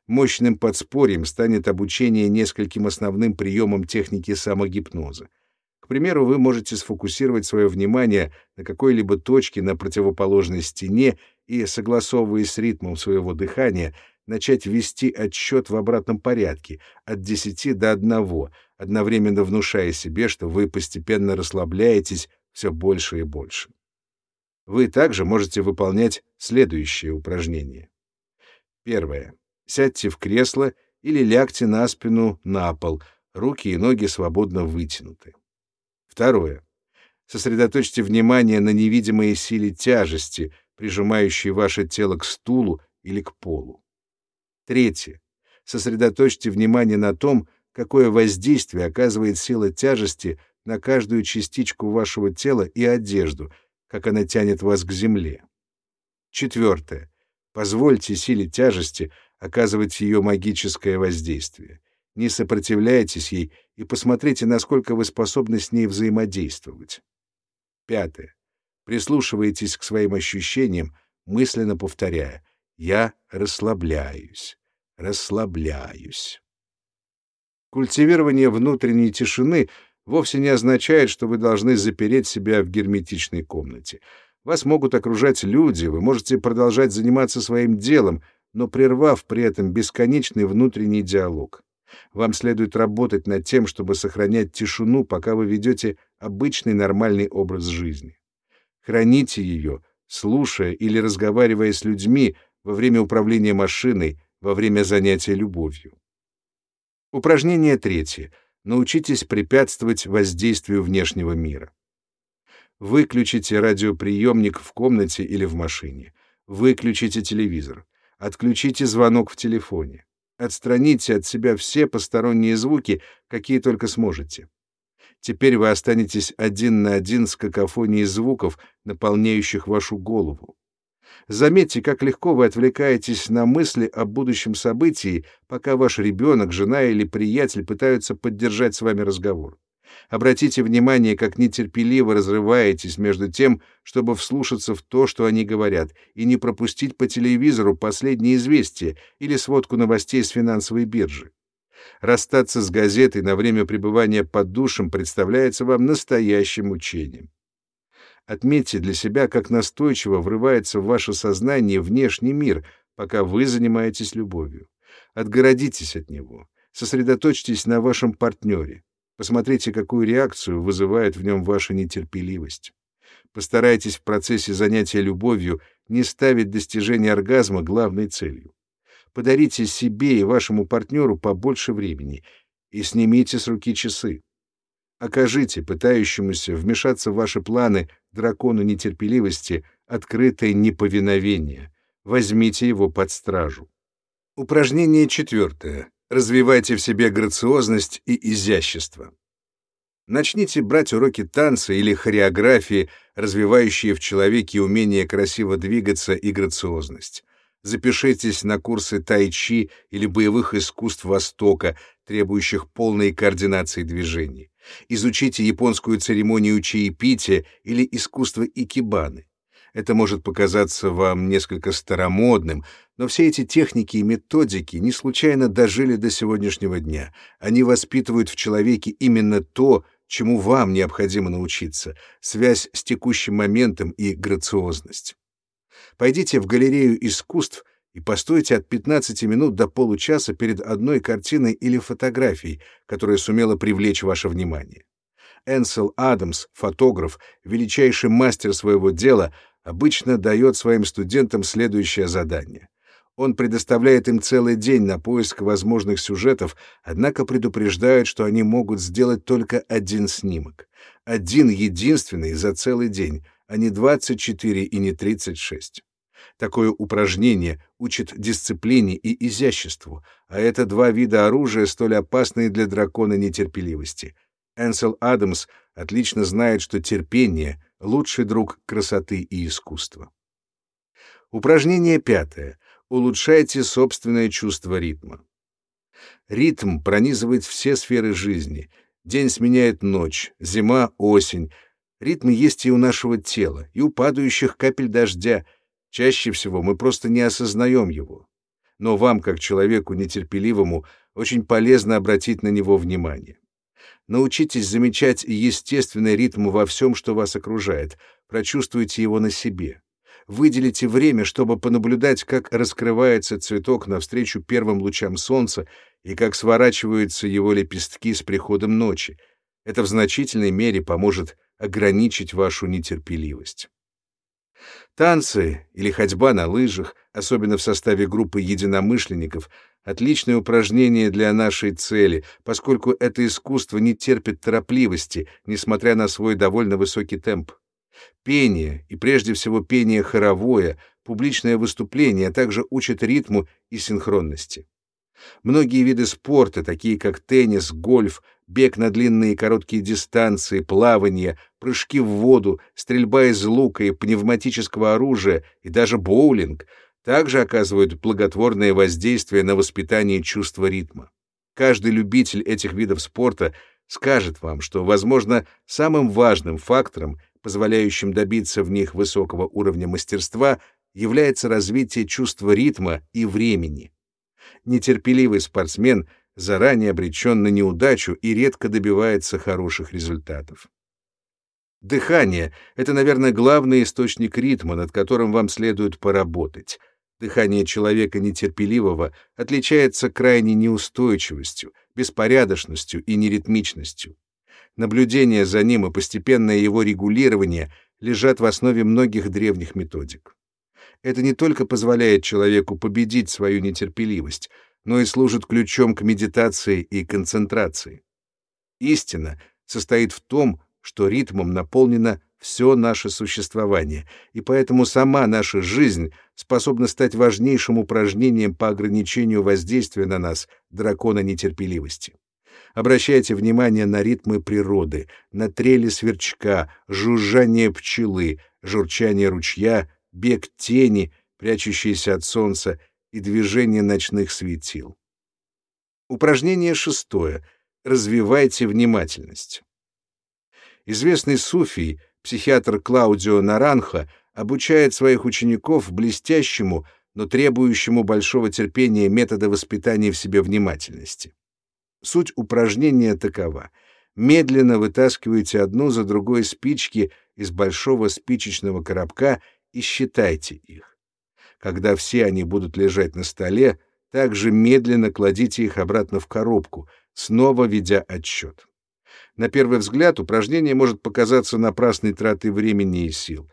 Мощным подспорьем станет обучение нескольким основным приемам техники самогипноза. К примеру, вы можете сфокусировать свое внимание на какой-либо точке на противоположной стене и, согласовываясь с ритмом своего дыхания, начать вести отсчет в обратном порядке, от 10 до 1, одновременно внушая себе, что вы постепенно расслабляетесь все больше и больше. Вы также можете выполнять следующие упражнения. Первое. Сядьте в кресло или лягте на спину на пол, руки и ноги свободно вытянуты. Второе. Сосредоточьте внимание на невидимой силе тяжести, прижимающей ваше тело к стулу или к полу. Третье. Сосредоточьте внимание на том, какое воздействие оказывает сила тяжести на каждую частичку вашего тела и одежду, как она тянет вас к земле. Четвертое. Позвольте силе тяжести оказывать ее магическое воздействие. Не сопротивляйтесь ей и посмотрите, насколько вы способны с ней взаимодействовать. Пятое. Прислушивайтесь к своим ощущениям, мысленно повторяя «Я расслабляюсь» расслабляюсь. Культивирование внутренней тишины вовсе не означает, что вы должны запереть себя в герметичной комнате. Вас могут окружать люди, вы можете продолжать заниматься своим делом, но прервав при этом бесконечный внутренний диалог. Вам следует работать над тем, чтобы сохранять тишину, пока вы ведете обычный нормальный образ жизни. Храните ее, слушая или разговаривая с людьми во время управления машиной, во время занятия любовью. Упражнение третье. Научитесь препятствовать воздействию внешнего мира. Выключите радиоприемник в комнате или в машине. Выключите телевизор. Отключите звонок в телефоне. Отстраните от себя все посторонние звуки, какие только сможете. Теперь вы останетесь один на один с какофонией звуков, наполняющих вашу голову. Заметьте, как легко вы отвлекаетесь на мысли о будущем событии, пока ваш ребенок, жена или приятель пытаются поддержать с вами разговор. Обратите внимание, как нетерпеливо разрываетесь между тем, чтобы вслушаться в то, что они говорят, и не пропустить по телевизору последние известия или сводку новостей с финансовой биржи. Расстаться с газетой на время пребывания под душем представляется вам настоящим мучением. Отметьте для себя, как настойчиво врывается в ваше сознание внешний мир, пока вы занимаетесь любовью. Отгородитесь от него. Сосредоточьтесь на вашем партнере. Посмотрите, какую реакцию вызывает в нем ваша нетерпеливость. Постарайтесь в процессе занятия любовью не ставить достижение оргазма главной целью. Подарите себе и вашему партнеру побольше времени и снимите с руки часы. Окажите пытающемуся вмешаться в ваши планы дракону нетерпеливости открытое неповиновение. Возьмите его под стражу. Упражнение четвертое. Развивайте в себе грациозность и изящество. Начните брать уроки танца или хореографии, развивающие в человеке умение красиво двигаться и грациозность. Запишитесь на курсы тай-чи или боевых искусств Востока, требующих полной координации движений. Изучите японскую церемонию чаепития или искусство икебаны. Это может показаться вам несколько старомодным, но все эти техники и методики не случайно дожили до сегодняшнего дня. Они воспитывают в человеке именно то, чему вам необходимо научиться — связь с текущим моментом и грациозность. Пойдите в галерею искусств и постойте от 15 минут до получаса перед одной картиной или фотографией, которая сумела привлечь ваше внимание. Энсел Адамс, фотограф, величайший мастер своего дела, обычно дает своим студентам следующее задание. Он предоставляет им целый день на поиск возможных сюжетов, однако предупреждает, что они могут сделать только один снимок. Один единственный за целый день, а не 24 и не 36. Такое упражнение учит дисциплине и изяществу, а это два вида оружия, столь опасные для дракона нетерпеливости. Энсел Адамс отлично знает, что терпение — лучший друг красоты и искусства. Упражнение пятое. Улучшайте собственное чувство ритма. Ритм пронизывает все сферы жизни. День сменяет ночь, зима — осень. Ритм есть и у нашего тела, и у падающих капель дождя. Чаще всего мы просто не осознаем его. Но вам, как человеку нетерпеливому, очень полезно обратить на него внимание. Научитесь замечать естественный ритм во всем, что вас окружает. Прочувствуйте его на себе. Выделите время, чтобы понаблюдать, как раскрывается цветок навстречу первым лучам солнца и как сворачиваются его лепестки с приходом ночи. Это в значительной мере поможет ограничить вашу нетерпеливость. Танцы или ходьба на лыжах, особенно в составе группы единомышленников, отличное упражнение для нашей цели, поскольку это искусство не терпит торопливости, несмотря на свой довольно высокий темп. Пение, и прежде всего пение хоровое, публичное выступление а также учат ритму и синхронности. Многие виды спорта, такие как теннис, гольф, бег на длинные и короткие дистанции, плавание, прыжки в воду, стрельба из лука и пневматического оружия и даже боулинг, также оказывают благотворное воздействие на воспитание чувства ритма. Каждый любитель этих видов спорта скажет вам, что, возможно, самым важным фактором, позволяющим добиться в них высокого уровня мастерства, является развитие чувства ритма и времени. Нетерпеливый спортсмен заранее обречен на неудачу и редко добивается хороших результатов. Дыхание — это, наверное, главный источник ритма, над которым вам следует поработать. Дыхание человека нетерпеливого отличается крайней неустойчивостью, беспорядочностью и неритмичностью. Наблюдение за ним и постепенное его регулирование лежат в основе многих древних методик. Это не только позволяет человеку победить свою нетерпеливость, но и служит ключом к медитации и концентрации. Истина состоит в том, что ритмом наполнено все наше существование, и поэтому сама наша жизнь способна стать важнейшим упражнением по ограничению воздействия на нас дракона нетерпеливости. Обращайте внимание на ритмы природы, на трели сверчка, жужжание пчелы, журчание ручья, бег тени, прячущиеся от солнца, и движение ночных светил. Упражнение шестое. Развивайте внимательность. Известный суфий, психиатр Клаудио Наранхо, обучает своих учеников блестящему, но требующему большого терпения метода воспитания в себе внимательности. Суть упражнения такова. Медленно вытаскивайте одну за другой спички из большого спичечного коробка и считайте их. Когда все они будут лежать на столе, также медленно кладите их обратно в коробку, снова ведя отсчет. На первый взгляд упражнение может показаться напрасной тратой времени и сил.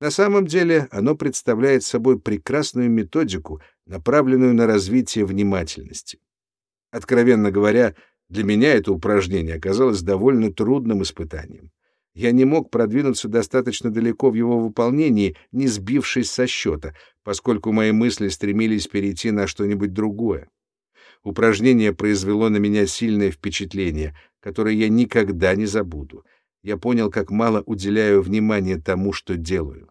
На самом деле оно представляет собой прекрасную методику, направленную на развитие внимательности. Откровенно говоря, для меня это упражнение оказалось довольно трудным испытанием. Я не мог продвинуться достаточно далеко в его выполнении, не сбившись со счета, поскольку мои мысли стремились перейти на что-нибудь другое. Упражнение произвело на меня сильное впечатление, которое я никогда не забуду. Я понял, как мало уделяю внимания тому, что делаю.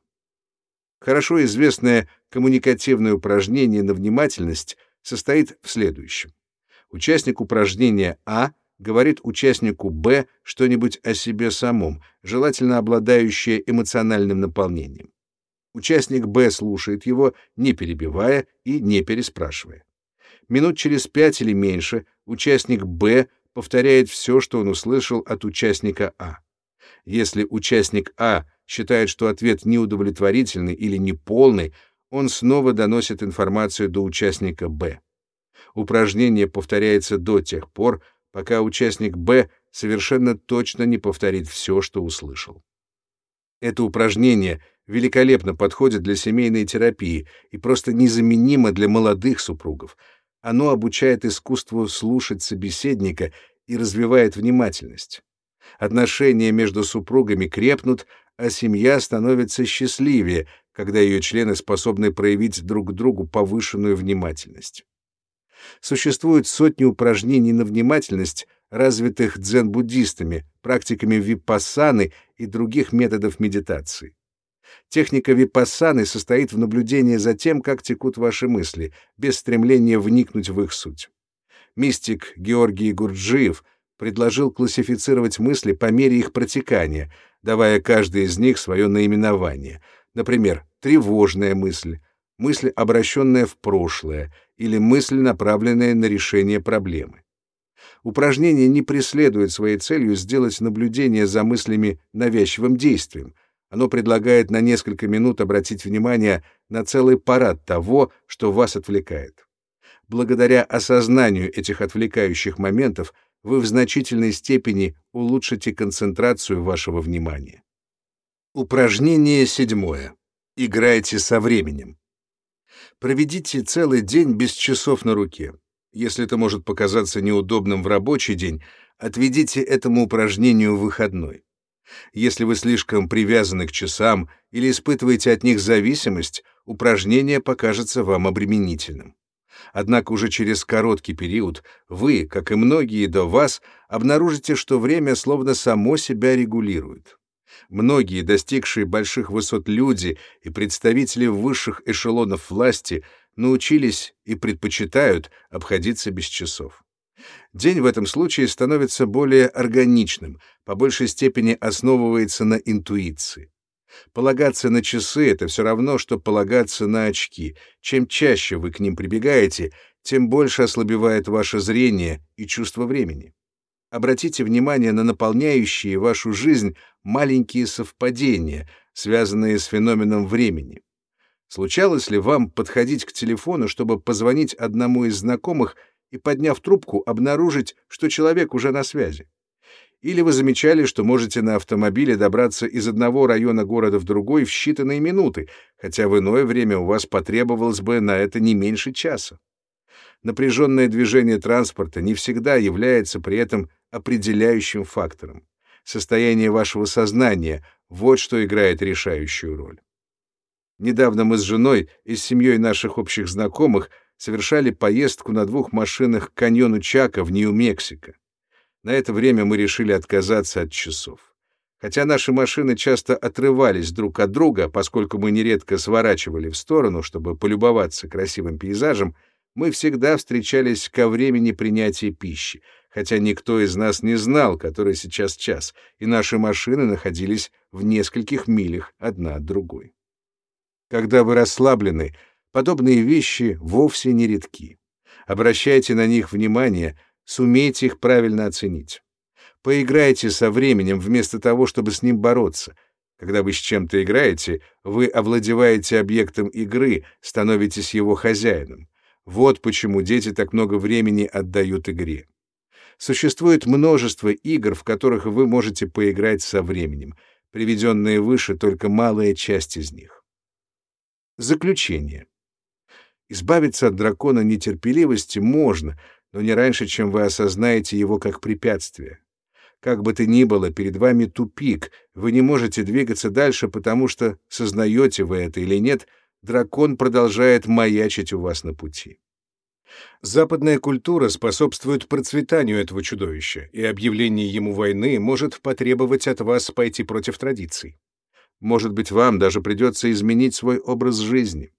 Хорошо известное коммуникативное упражнение на внимательность состоит в следующем. Участник упражнения А говорит участнику Б что-нибудь о себе самом, желательно обладающее эмоциональным наполнением. Участник Б слушает его, не перебивая и не переспрашивая. Минут через пять или меньше участник Б повторяет все, что он услышал от участника А. Если участник А считает, что ответ неудовлетворительный или неполный, он снова доносит информацию до участника Б. Упражнение повторяется до тех пор, пока участник Б совершенно точно не повторит все, что услышал. Это упражнение великолепно подходит для семейной терапии и просто незаменимо для молодых супругов. Оно обучает искусству слушать собеседника и развивает внимательность. Отношения между супругами крепнут, а семья становится счастливее, когда ее члены способны проявить друг другу повышенную внимательность. Существуют сотни упражнений на внимательность, развитых дзен-буддистами, практиками випассаны и других методов медитации. Техника випассаны состоит в наблюдении за тем, как текут ваши мысли, без стремления вникнуть в их суть. Мистик Георгий Гурджиев предложил классифицировать мысли по мере их протекания, давая каждой из них свое наименование. Например, тревожная мысль, мысль, обращенная в прошлое, или мысль, направленная на решение проблемы. Упражнение не преследует своей целью сделать наблюдение за мыслями навязчивым действием. Оно предлагает на несколько минут обратить внимание на целый парад того, что вас отвлекает. Благодаря осознанию этих отвлекающих моментов вы в значительной степени улучшите концентрацию вашего внимания. Упражнение седьмое. Играйте со временем. Проведите целый день без часов на руке. Если это может показаться неудобным в рабочий день, отведите этому упражнению выходной. Если вы слишком привязаны к часам или испытываете от них зависимость, упражнение покажется вам обременительным. Однако уже через короткий период вы, как и многие до вас, обнаружите, что время словно само себя регулирует. Многие, достигшие больших высот люди и представители высших эшелонов власти, научились и предпочитают обходиться без часов. День в этом случае становится более органичным, по большей степени основывается на интуиции. Полагаться на часы — это все равно, что полагаться на очки. Чем чаще вы к ним прибегаете, тем больше ослабевает ваше зрение и чувство времени. Обратите внимание на наполняющие вашу жизнь маленькие совпадения, связанные с феноменом времени. Случалось ли вам подходить к телефону, чтобы позвонить одному из знакомых и, подняв трубку, обнаружить, что человек уже на связи? Или вы замечали, что можете на автомобиле добраться из одного района города в другой в считанные минуты, хотя в иное время у вас потребовалось бы на это не меньше часа? Напряженное движение транспорта не всегда является при этом определяющим фактором. Состояние вашего сознания — вот что играет решающую роль. Недавно мы с женой и с семьей наших общих знакомых совершали поездку на двух машинах к каньону Чака в Нью-Мексико. На это время мы решили отказаться от часов. Хотя наши машины часто отрывались друг от друга, поскольку мы нередко сворачивали в сторону, чтобы полюбоваться красивым пейзажем, мы всегда встречались ко времени принятия пищи, хотя никто из нас не знал, который сейчас час, и наши машины находились в нескольких милях одна от другой. Когда вы расслаблены, подобные вещи вовсе не редки. Обращайте на них внимание, сумейте их правильно оценить. Поиграйте со временем вместо того, чтобы с ним бороться. Когда вы с чем-то играете, вы овладеваете объектом игры, становитесь его хозяином. Вот почему дети так много времени отдают игре. Существует множество игр, в которых вы можете поиграть со временем. Приведенные выше только малая часть из них. Заключение. Избавиться от дракона нетерпеливости можно, но не раньше, чем вы осознаете его как препятствие. Как бы то ни было, перед вами тупик, вы не можете двигаться дальше, потому что, сознаете вы это или нет, дракон продолжает маячить у вас на пути. Западная культура способствует процветанию этого чудовища, и объявление ему войны может потребовать от вас пойти против традиций. Может быть, вам даже придется изменить свой образ жизни.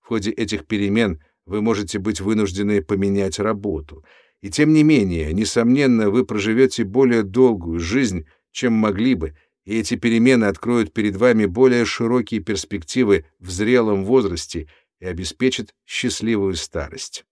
В ходе этих перемен вы можете быть вынуждены поменять работу. И тем не менее, несомненно, вы проживете более долгую жизнь, чем могли бы, и эти перемены откроют перед вами более широкие перспективы в зрелом возрасте и обеспечат счастливую старость.